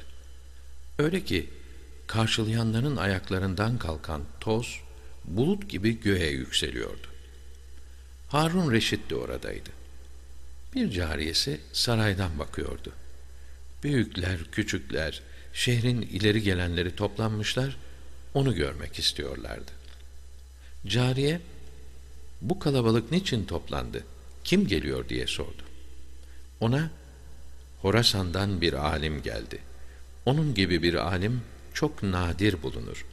Öyle ki karşılayanların ayaklarından kalkan toz bulut gibi göğe yükseliyordu. Harun Reşit de oradaydı. Bir cariyesi saraydan bakıyordu. Büyükler, küçükler, şehrin ileri gelenleri toplanmışlar, onu görmek istiyorlardı. Cariye, bu kalabalık niçin toplandı, kim geliyor diye sordu. Ona, Horasan'dan bir alim geldi. Onun gibi bir alim çok nadir bulunur.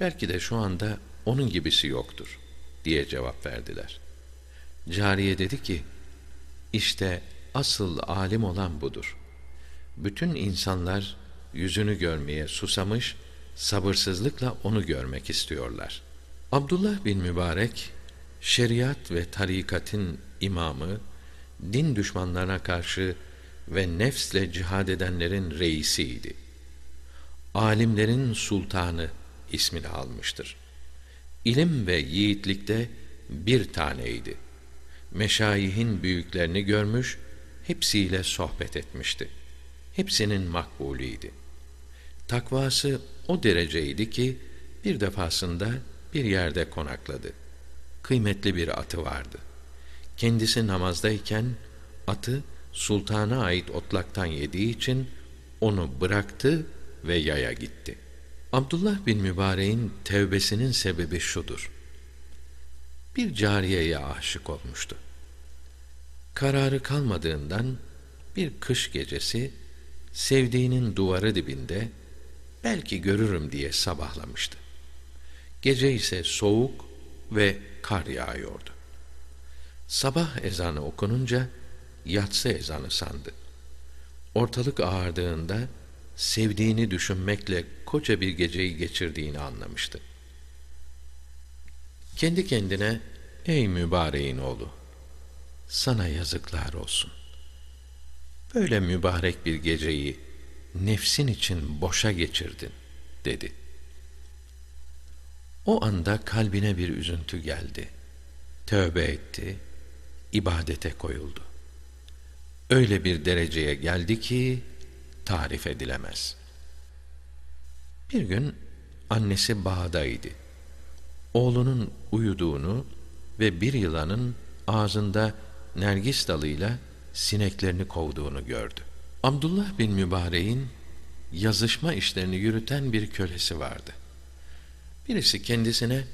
Belki de şu anda onun gibisi yoktur, diye cevap verdiler. Cariye dedi ki, işte asıl alim olan budur. Bütün insanlar yüzünü görmeye susamış, sabırsızlıkla onu görmek istiyorlar. Abdullah bin Mübarek, şeriat ve tarikatın imamı, din düşmanlarına karşı ve nefsle cihad edenlerin reisiydi. Alimlerin sultanı ismini almıştır. İlim ve yiğitlikte bir taneydi. Meşayihin büyüklerini görmüş, hepsiyle sohbet etmişti. Hepsinin makbuliydi. Takvası o dereceydi ki bir defasında bir yerde konakladı. Kıymetli bir atı vardı. Kendisi namazdayken atı sultana ait otlaktan yediği için onu bıraktı ve yaya gitti. Abdullah bin Mübarek'in tevbesinin sebebi şudur. Bir cariyeye aşık olmuştu. Kararı kalmadığından bir kış gecesi sevdiğinin duvarı dibinde belki görürüm diye sabahlamıştı. Gece ise soğuk ve kar yağıyordu. Sabah ezanı okununca yatsı ezanı sandı. Ortalık ağardığında sevdiğini düşünmekle koca bir geceyi geçirdiğini anlamıştı. Kendi kendine, ey mübareğin oğlu, sana yazıklar olsun. Böyle mübarek bir geceyi nefsin için boşa geçirdin, dedi. O anda kalbine bir üzüntü geldi. Tövbe etti, ibadete koyuldu. Öyle bir dereceye geldi ki, tarif edilemez. Bir gün annesi bağdaydı. Oğlunun uyuduğunu ve bir yılanın ağzında nergis dalıyla sineklerini kovduğunu gördü. Abdullah bin Mübarek'in yazışma işlerini yürüten bir kölesi vardı. Birisi kendisine,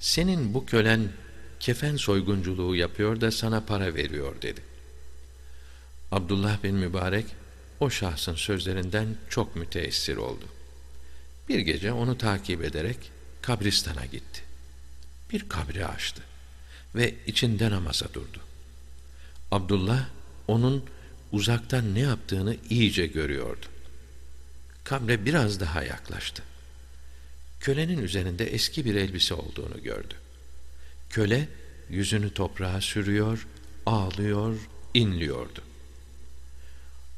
senin bu kölen kefen soygunculuğu yapıyor da sana para veriyor dedi. Abdullah bin Mübarek, o şahsın sözlerinden çok müteessir oldu. Bir gece onu takip ederek kabristana gitti. Bir kabri açtı ve içinde namaza durdu. Abdullah onun uzaktan ne yaptığını iyice görüyordu. Kabre biraz daha yaklaştı. Kölenin üzerinde eski bir elbise olduğunu gördü. Köle yüzünü toprağa sürüyor, ağlıyor, inliyordu.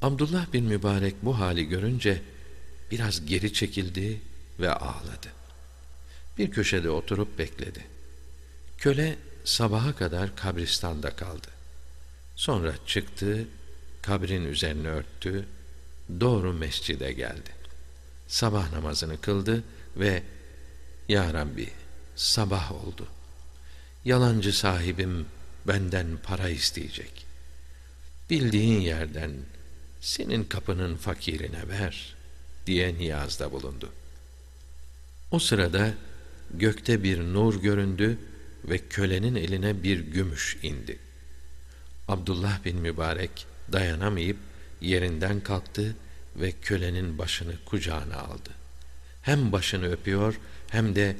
Abdullah bin Mübarek bu hali görünce biraz geri çekildi ve ağladı. Bir köşede oturup bekledi. Köle sabaha kadar kabristanda kaldı. Sonra çıktı, kabrin üzerine örttü, doğru mescide geldi. Sabah namazını kıldı ve Ya Rabbi sabah oldu. Yalancı sahibim benden para isteyecek. Bildiğin yerden senin kapının fakirine ver diye niyazda bulundu. O sırada gökte bir nur göründü ve kölenin eline bir gümüş indi. Abdullah bin Mübarek dayanamayıp yerinden kalktı ve kölenin başını kucağına aldı. Hem başını öpüyor hem de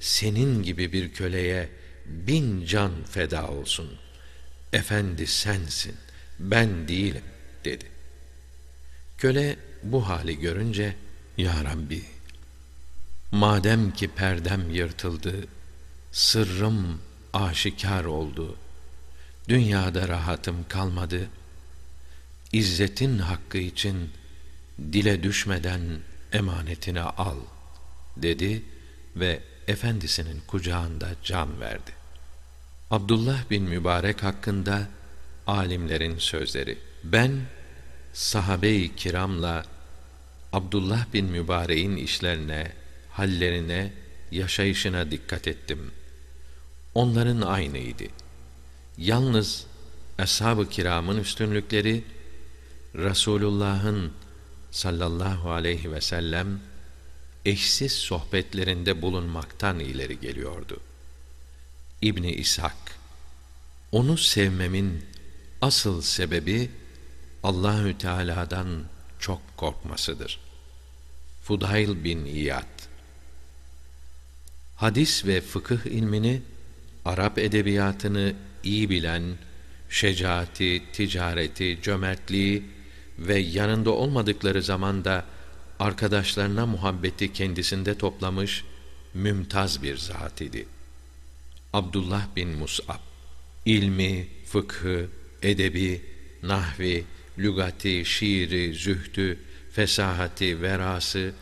senin gibi bir köleye bin can feda olsun. Efendi sensin, ben değilim dedi. Köle bu hali görünce, Ya Rabbi, madem ki perdem yırtıldı, sırrım aşikar oldu, dünyada rahatım kalmadı, İzzetin hakkı için dile düşmeden emanetini al, dedi ve efendisinin kucağında can verdi. Abdullah bin Mübarek hakkında alimlerin sözleri. Ben sahabe-i kiramla Abdullah bin Mübarek'in işlerine, hallerine, yaşayışına dikkat ettim. Onların aynıydı. Yalnız ashab-ı kiramın üstünlükleri Resulullah'ın sallallahu aleyhi ve sellem eşsiz sohbetlerinde bulunmaktan ileri geliyordu. İbni İshak Onu sevmemin asıl sebebi Allahü Teala'dan çok korkmasıdır. Fudayl bin İyad Hadis ve fıkıh ilmini, Arap edebiyatını iyi bilen, şecaati, ticareti, cömertliği ve yanında olmadıkları zamanda arkadaşlarına muhabbeti kendisinde toplamış mümtaz bir zat idi. Abdullah bin Mus'ab ilmi, fıkhı, edebi, nahvi, lügati, şiiri, zühdü, fesahati, verası,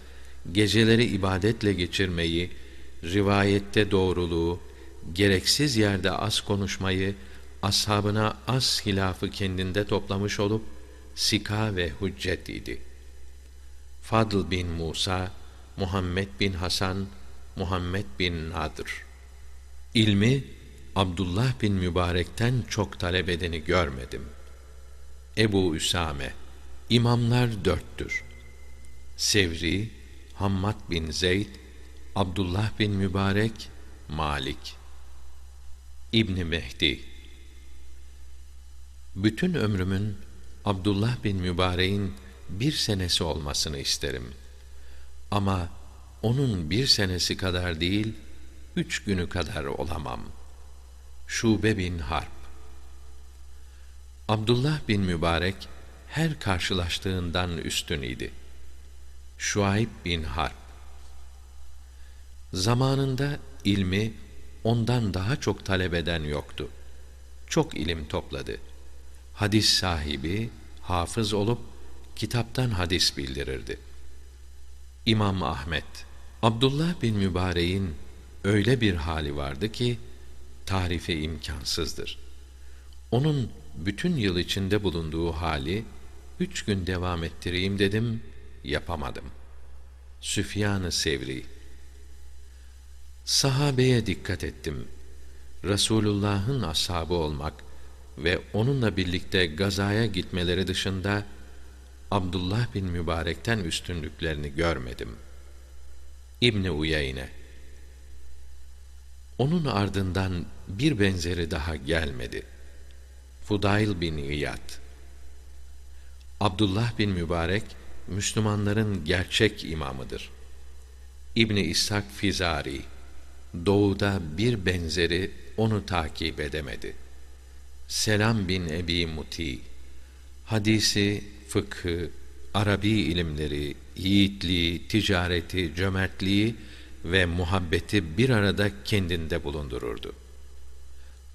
geceleri ibadetle geçirmeyi, rivayette doğruluğu, gereksiz yerde az konuşmayı, ashabına az hilafı kendinde toplamış olup, sika ve hüccet idi. Fadl bin Musa, Muhammed bin Hasan, Muhammed bin Nadr. İlmi, Abdullah bin Mübarek'ten çok talep edeni görmedim. Ebu Üsame, İmamlar dörttür. Sevri, Hammad bin Zeyd, Abdullah bin Mübarek, Malik. İbni Mehdi Bütün ömrümün Abdullah bin Mübarek'in bir senesi olmasını isterim. Ama onun bir senesi kadar değil, üç günü kadar olamam. Şube bin Harp Abdullah bin Mübarek her karşılaştığından üstün idi. Şuayb bin Harp Zamanında ilmi ondan daha çok talep eden yoktu. Çok ilim topladı. Hadis sahibi, hafız olup kitaptan hadis bildirirdi. İmam Ahmet Abdullah bin Mübarek'in öyle bir hali vardı ki tarife imkansızdır. Onun bütün yıl içinde bulunduğu hali üç gün devam ettireyim dedim, yapamadım. Süfyan-ı Sevri Sahabeye dikkat ettim. Resulullah'ın ashabı olmak ve onunla birlikte gazaya gitmeleri dışında Abdullah bin Mübarek'ten üstünlüklerini görmedim. İbni Uyeyne Onun ardından bir benzeri daha gelmedi. Fudayl bin İyad Abdullah bin Mübarek, Müslümanların gerçek imamıdır. İbni İshak Fizari Doğuda bir benzeri onu takip edemedi. Selam bin Ebi Muti Hadisi, fıkhı, Arabi ilimleri, yiğitliği, ticareti, cömertliği ve muhabbeti bir arada kendinde bulundururdu.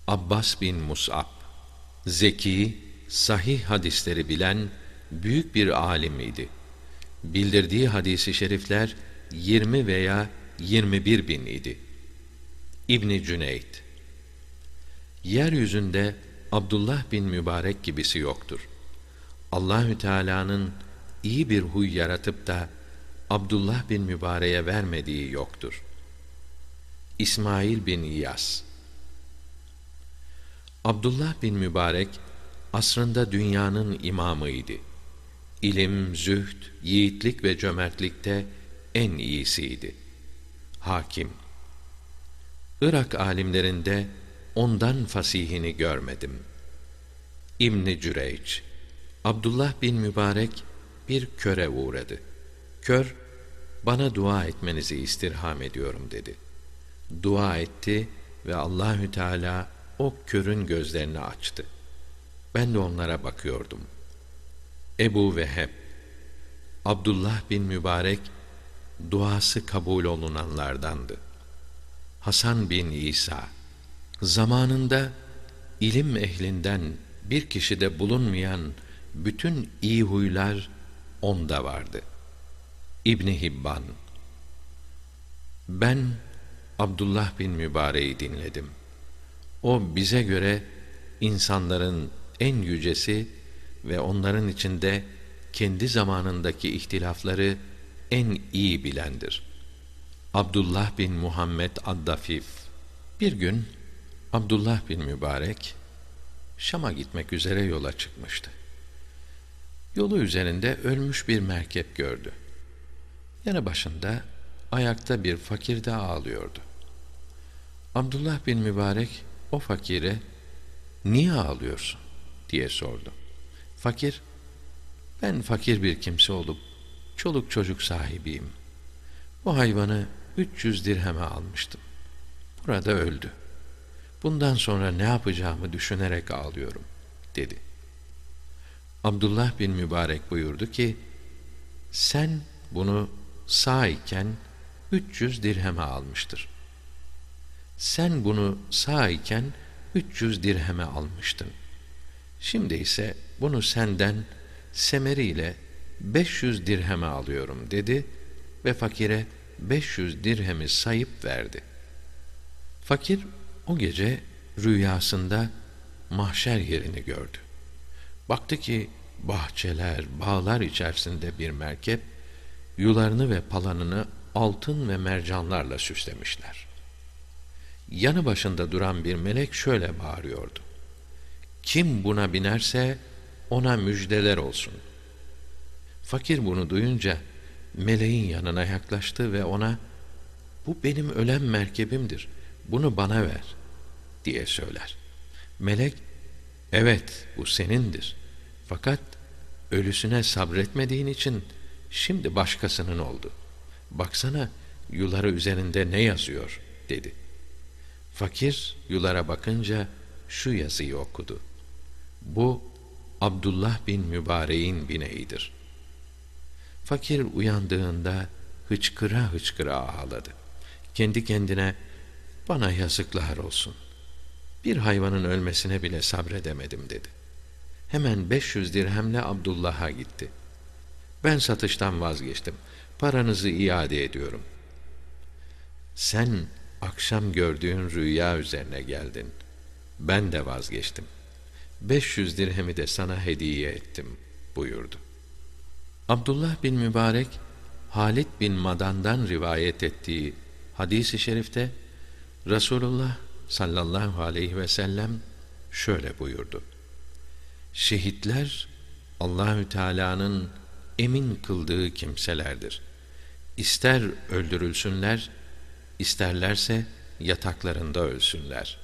Abbas bin Mus'ab Zeki, sahih hadisleri bilen büyük bir alim idi. Bildirdiği hadisi şerifler 20 veya 21 bin idi. İbni Cüneyt Yeryüzünde Abdullah bin Mübarek gibisi yoktur. Allahü Teala'nın iyi bir huy yaratıp da Abdullah bin Mübarek'e vermediği yoktur. İsmail bin İyas Abdullah bin Mübarek asrında dünyanın imamıydı. İlim, zühd, yiğitlik ve cömertlikte en iyisiydi. Hakim Irak alimlerinde ondan fasihini görmedim. İbn Cüreyç Abdullah bin Mübarek bir köre uğradı. Kör, bana dua etmenizi istirham ediyorum dedi. Dua etti ve Allahü Teala o körün gözlerini açtı. Ben de onlara bakıyordum. Ebu Veheb Abdullah bin Mübarek duası kabul olunanlardandı. Hasan bin İsa zamanında ilim ehlinden bir kişide bulunmayan bütün iyi huylar onda vardı. İbni Hibban Ben Abdullah bin Mübarek'i dinledim. O bize göre insanların en yücesi ve onların içinde kendi zamanındaki ihtilafları en iyi bilendir. Abdullah bin Muhammed Addafif bir gün Abdullah bin Mübarek Şam'a gitmek üzere yola çıkmıştı. Yolu üzerinde ölmüş bir merkep gördü. Yanı başında ayakta bir fakir de ağlıyordu. Abdullah bin Mübarek o fakire niye ağlıyorsun diye sordu. Fakir ben fakir bir kimse olup çoluk çocuk sahibiyim. Bu hayvanı 300 dirheme almıştım. Burada öldü. Bundan sonra ne yapacağımı düşünerek ağlıyorum, dedi. Abdullah bin Mübarek buyurdu ki, sen bunu sağ iken 300 dirheme almıştır. Sen bunu sağ iken 300 dirheme almıştın. Şimdi ise bunu senden semeriyle 500 dirheme alıyorum dedi ve fakire 500 dirhemi sayıp verdi. Fakir o gece rüyasında mahşer yerini gördü. Baktı ki bahçeler, bağlar içerisinde bir merkep, yularını ve palanını altın ve mercanlarla süslemişler. Yanı başında duran bir melek şöyle bağırıyordu. Kim buna binerse ona müjdeler olsun. Fakir bunu duyunca meleğin yanına yaklaştı ve ona bu benim ölen merkebimdir. Bunu bana ver diye söyler. Melek evet bu senindir. Fakat ölüsüne sabretmediğin için şimdi başkasının oldu. Baksana yuları üzerinde ne yazıyor dedi. Fakir yulara bakınca şu yazıyı okudu. Bu Abdullah bin Mübarek'in bineğidir. Fakir uyandığında hıçkıra hıçkıra ağladı. Kendi kendine bana yazıklar olsun. Bir hayvanın ölmesine bile sabredemedim dedi. Hemen 500 dirhemle Abdullah'a gitti. Ben satıştan vazgeçtim. Paranızı iade ediyorum. Sen akşam gördüğün rüya üzerine geldin. Ben de vazgeçtim. 500 dirhemi de sana hediye ettim buyurdu. Abdullah bin Mübarek Halid bin Madan'dan rivayet ettiği hadis-i şerifte Resulullah sallallahu aleyhi ve sellem şöyle buyurdu. Şehitler Allahü Teala'nın emin kıldığı kimselerdir. İster öldürülsünler, isterlerse yataklarında ölsünler.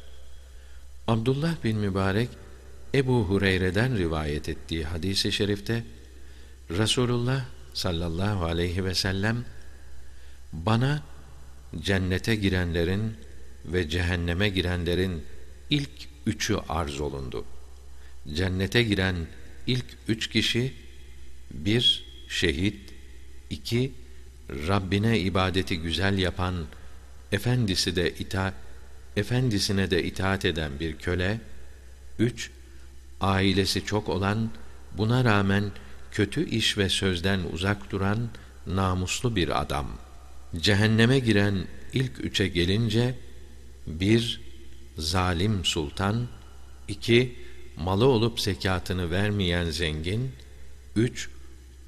Abdullah bin Mübarek Ebu Hureyre'den rivayet ettiği hadis-i şerifte Resulullah sallallahu aleyhi ve sellem bana cennete girenlerin ve cehenneme girenlerin ilk üçü arz olundu. Cennete giren ilk üç kişi, bir, şehit, iki, Rabbine ibadeti güzel yapan, efendisi de ita, efendisine de itaat eden bir köle, üç, ailesi çok olan, buna rağmen kötü iş ve sözden uzak duran, namuslu bir adam. Cehenneme giren ilk üçe gelince, bir, zalim sultan, iki, malı olup zekatını vermeyen zengin, üç,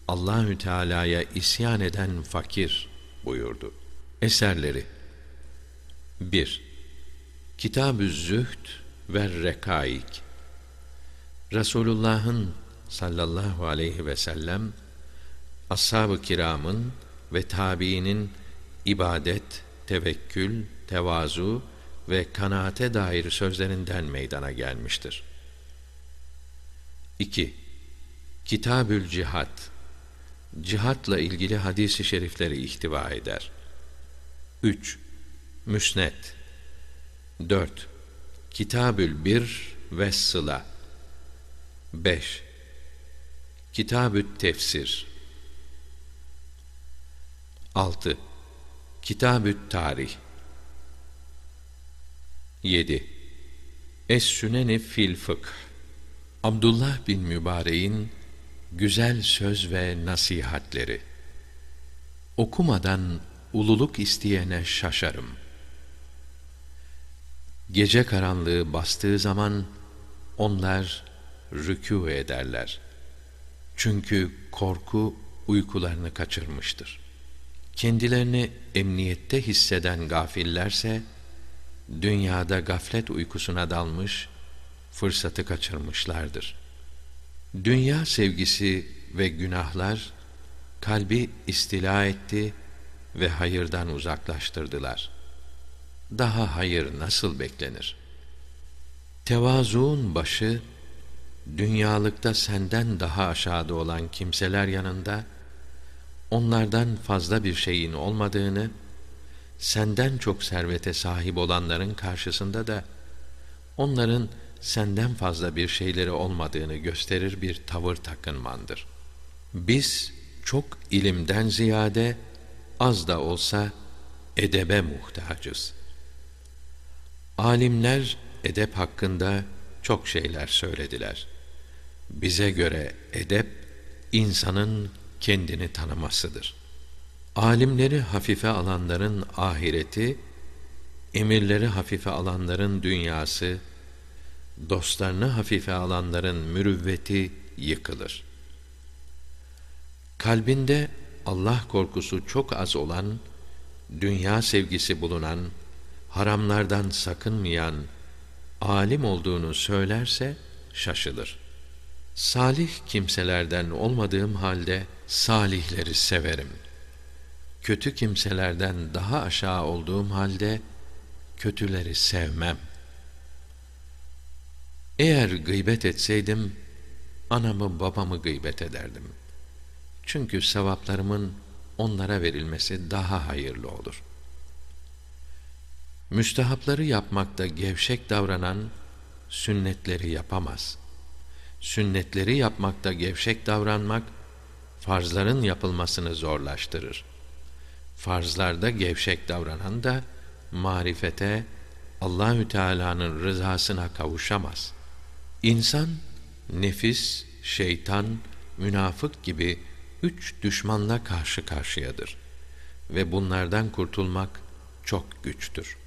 Allahü Teala'ya isyan eden fakir buyurdu. Eserleri 1. Kitab-ı Zühd ve Rekaik Resulullah'ın sallallahu aleyhi ve sellem ashab-ı kiramın ve tabiinin ibadet, tevekkül, tevazu ve kanaate dair sözlerinden meydana gelmiştir. 2. Kitabül Cihat Cihatla ilgili hadis-i şerifleri ihtiva eder. 3. Müsned 4. Kitabül Bir ve Sıla 5. Kitabü Tefsir 6. Kitabü Tarih 7. Es-Süneni fil Fıkh Abdullah bin Mübarek'in güzel söz ve nasihatleri Okumadan ululuk isteyene şaşarım. Gece karanlığı bastığı zaman onlar rükû ederler. Çünkü korku uykularını kaçırmıştır. Kendilerini emniyette hisseden gafillerse, dünyada gaflet uykusuna dalmış, fırsatı kaçırmışlardır. Dünya sevgisi ve günahlar, kalbi istila etti ve hayırdan uzaklaştırdılar. Daha hayır nasıl beklenir? Tevazuun başı, dünyalıkta senden daha aşağıda olan kimseler yanında, onlardan fazla bir şeyin olmadığını, senden çok servete sahip olanların karşısında da, onların senden fazla bir şeyleri olmadığını gösterir bir tavır takınmandır. Biz çok ilimden ziyade az da olsa edebe muhtacız. Alimler edep hakkında çok şeyler söylediler. Bize göre edep insanın kendini tanımasıdır. Alimleri hafife alanların ahireti, emirleri hafife alanların dünyası, dostlarını hafife alanların mürüvveti yıkılır. Kalbinde Allah korkusu çok az olan, dünya sevgisi bulunan, haramlardan sakınmayan, alim olduğunu söylerse şaşılır. Salih kimselerden olmadığım halde salihleri severim. Kötü kimselerden daha aşağı olduğum halde kötüleri sevmem. Eğer gıybet etseydim, anamı babamı gıybet ederdim. Çünkü sevaplarımın onlara verilmesi daha hayırlı olur. Müstehapları yapmakta gevşek davranan, sünnetleri yapamaz. Sünnetleri yapmakta gevşek davranmak, farzların yapılmasını zorlaştırır. Farzlarda gevşek davranan da, marifete, Allahü Teala'nın rızasına kavuşamaz.'' İnsan, nefis, şeytan, münafık gibi üç düşmanla karşı karşıyadır. Ve bunlardan kurtulmak çok güçtür.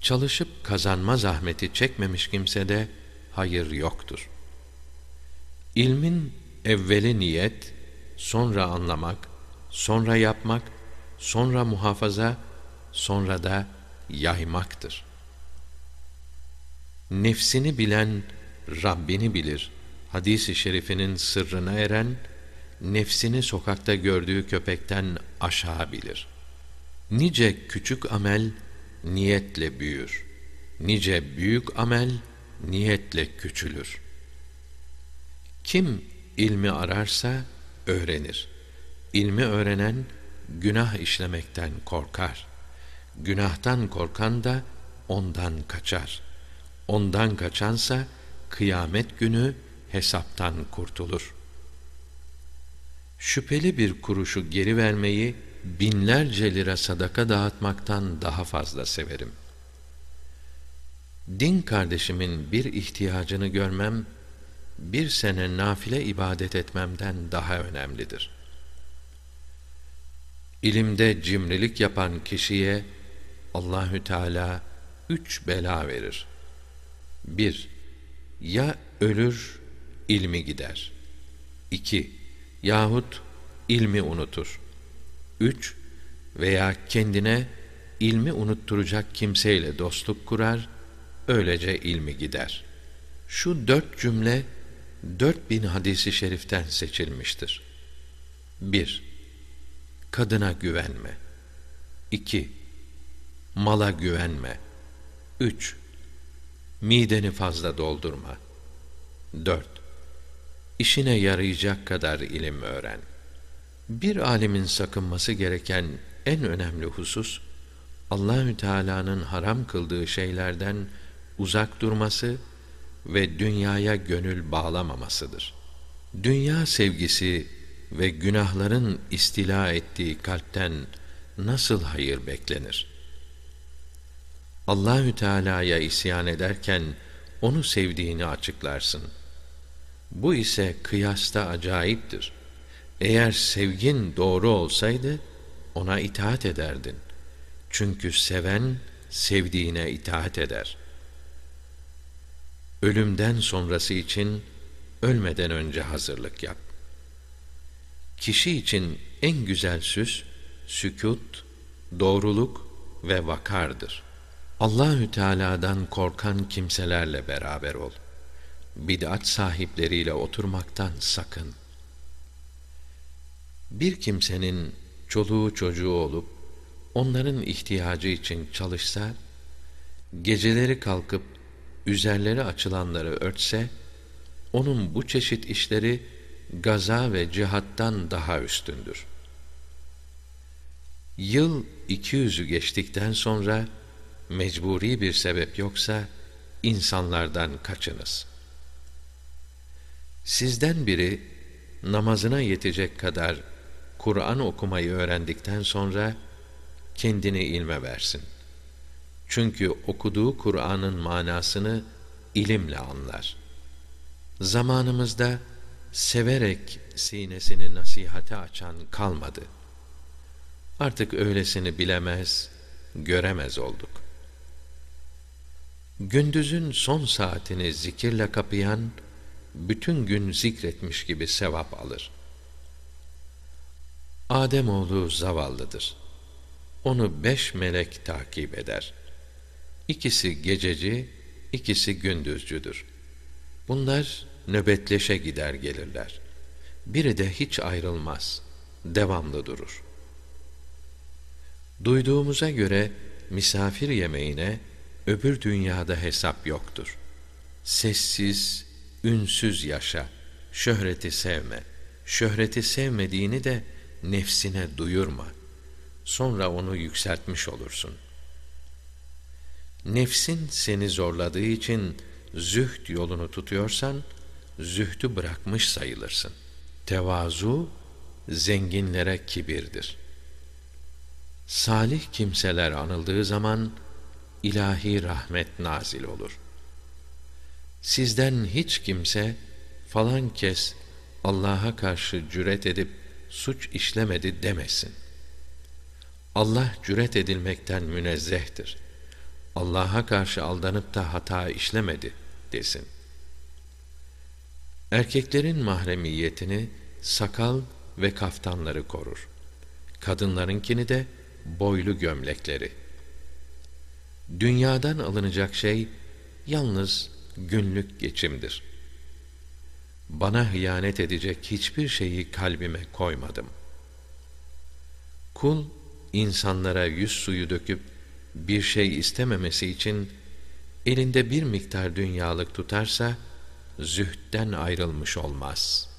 Çalışıp kazanma zahmeti çekmemiş kimsede hayır yoktur. İlmin evveli niyet, sonra anlamak, sonra yapmak, sonra muhafaza, sonra da yaymaktır.'' Nefsini bilen Rabbini bilir. Hadisi şerifinin sırrına eren nefsini sokakta gördüğü köpekten aşağı bilir. Nice küçük amel niyetle büyür. Nice büyük amel niyetle küçülür. Kim ilmi ararsa öğrenir. İlmi öğrenen günah işlemekten korkar. Günahtan korkan da ondan kaçar.'' Ondan kaçansa kıyamet günü hesaptan kurtulur. Şüpheli bir kuruşu geri vermeyi binlerce lira sadaka dağıtmaktan daha fazla severim. Din kardeşimin bir ihtiyacını görmem, bir sene nafile ibadet etmemden daha önemlidir. İlimde cimrilik yapan kişiye Allahü Teala üç bela verir. Bir, ya ölür, ilmi gider. İki, yahut ilmi unutur. Üç, veya kendine ilmi unutturacak kimseyle dostluk kurar, öylece ilmi gider. Şu dört cümle, dört bin hadisi şeriften seçilmiştir. Bir, kadına güvenme. İki, mala güvenme. Üç, Mideni fazla doldurma. 4. İşine yarayacak kadar ilim öğren. Bir alimin sakınması gereken en önemli husus Allahü Teala'nın haram kıldığı şeylerden uzak durması ve dünyaya gönül bağlamamasıdır. Dünya sevgisi ve günahların istila ettiği kalpten nasıl hayır beklenir? Allahü Teala'ya isyan ederken onu sevdiğini açıklarsın. Bu ise kıyasta acayiptir. Eğer sevgin doğru olsaydı ona itaat ederdin. Çünkü seven sevdiğine itaat eder. Ölümden sonrası için ölmeden önce hazırlık yap. Kişi için en güzel süs, sükut, doğruluk ve vakardır. Allahü Teala'dan korkan kimselerle beraber ol. Bid'at sahipleriyle oturmaktan sakın. Bir kimsenin çoluğu çocuğu olup onların ihtiyacı için çalışsa, geceleri kalkıp üzerleri açılanları örtse, onun bu çeşit işleri gaza ve cihattan daha üstündür. Yıl iki yüzü geçtikten sonra, mecburi bir sebep yoksa, insanlardan kaçınız. Sizden biri, namazına yetecek kadar Kur'an okumayı öğrendikten sonra, kendini ilme versin. Çünkü okuduğu Kur'an'ın manasını ilimle anlar. Zamanımızda severek sinesini nasihate açan kalmadı. Artık öylesini bilemez, göremez olduk. Gündüzün son saatini zikirle kapayan, bütün gün zikretmiş gibi sevap alır. Ademoğlu zavallıdır. Onu beş melek takip eder. İkisi gececi, ikisi gündüzcüdür. Bunlar nöbetleşe gider gelirler. Biri de hiç ayrılmaz, devamlı durur. Duyduğumuza göre misafir yemeğine öbür dünyada hesap yoktur. Sessiz, ünsüz yaşa, şöhreti sevme. Şöhreti sevmediğini de nefsine duyurma. Sonra onu yükseltmiş olursun. Nefsin seni zorladığı için zühd yolunu tutuyorsan, zühdü bırakmış sayılırsın. Tevazu, zenginlere kibirdir. Salih kimseler anıldığı zaman, ilahi rahmet nazil olur. Sizden hiç kimse, falan kes Allah'a karşı cüret edip suç işlemedi demesin. Allah cüret edilmekten münezzehtir. Allah'a karşı aldanıp da hata işlemedi desin. Erkeklerin mahremiyetini sakal ve kaftanları korur. Kadınlarınkini de boylu gömlekleri. Dünyadan alınacak şey yalnız günlük geçimdir. Bana hıyanet edecek hiçbir şeyi kalbime koymadım. Kul insanlara yüz suyu döküp bir şey istememesi için elinde bir miktar dünyalık tutarsa zühtten ayrılmış olmaz.''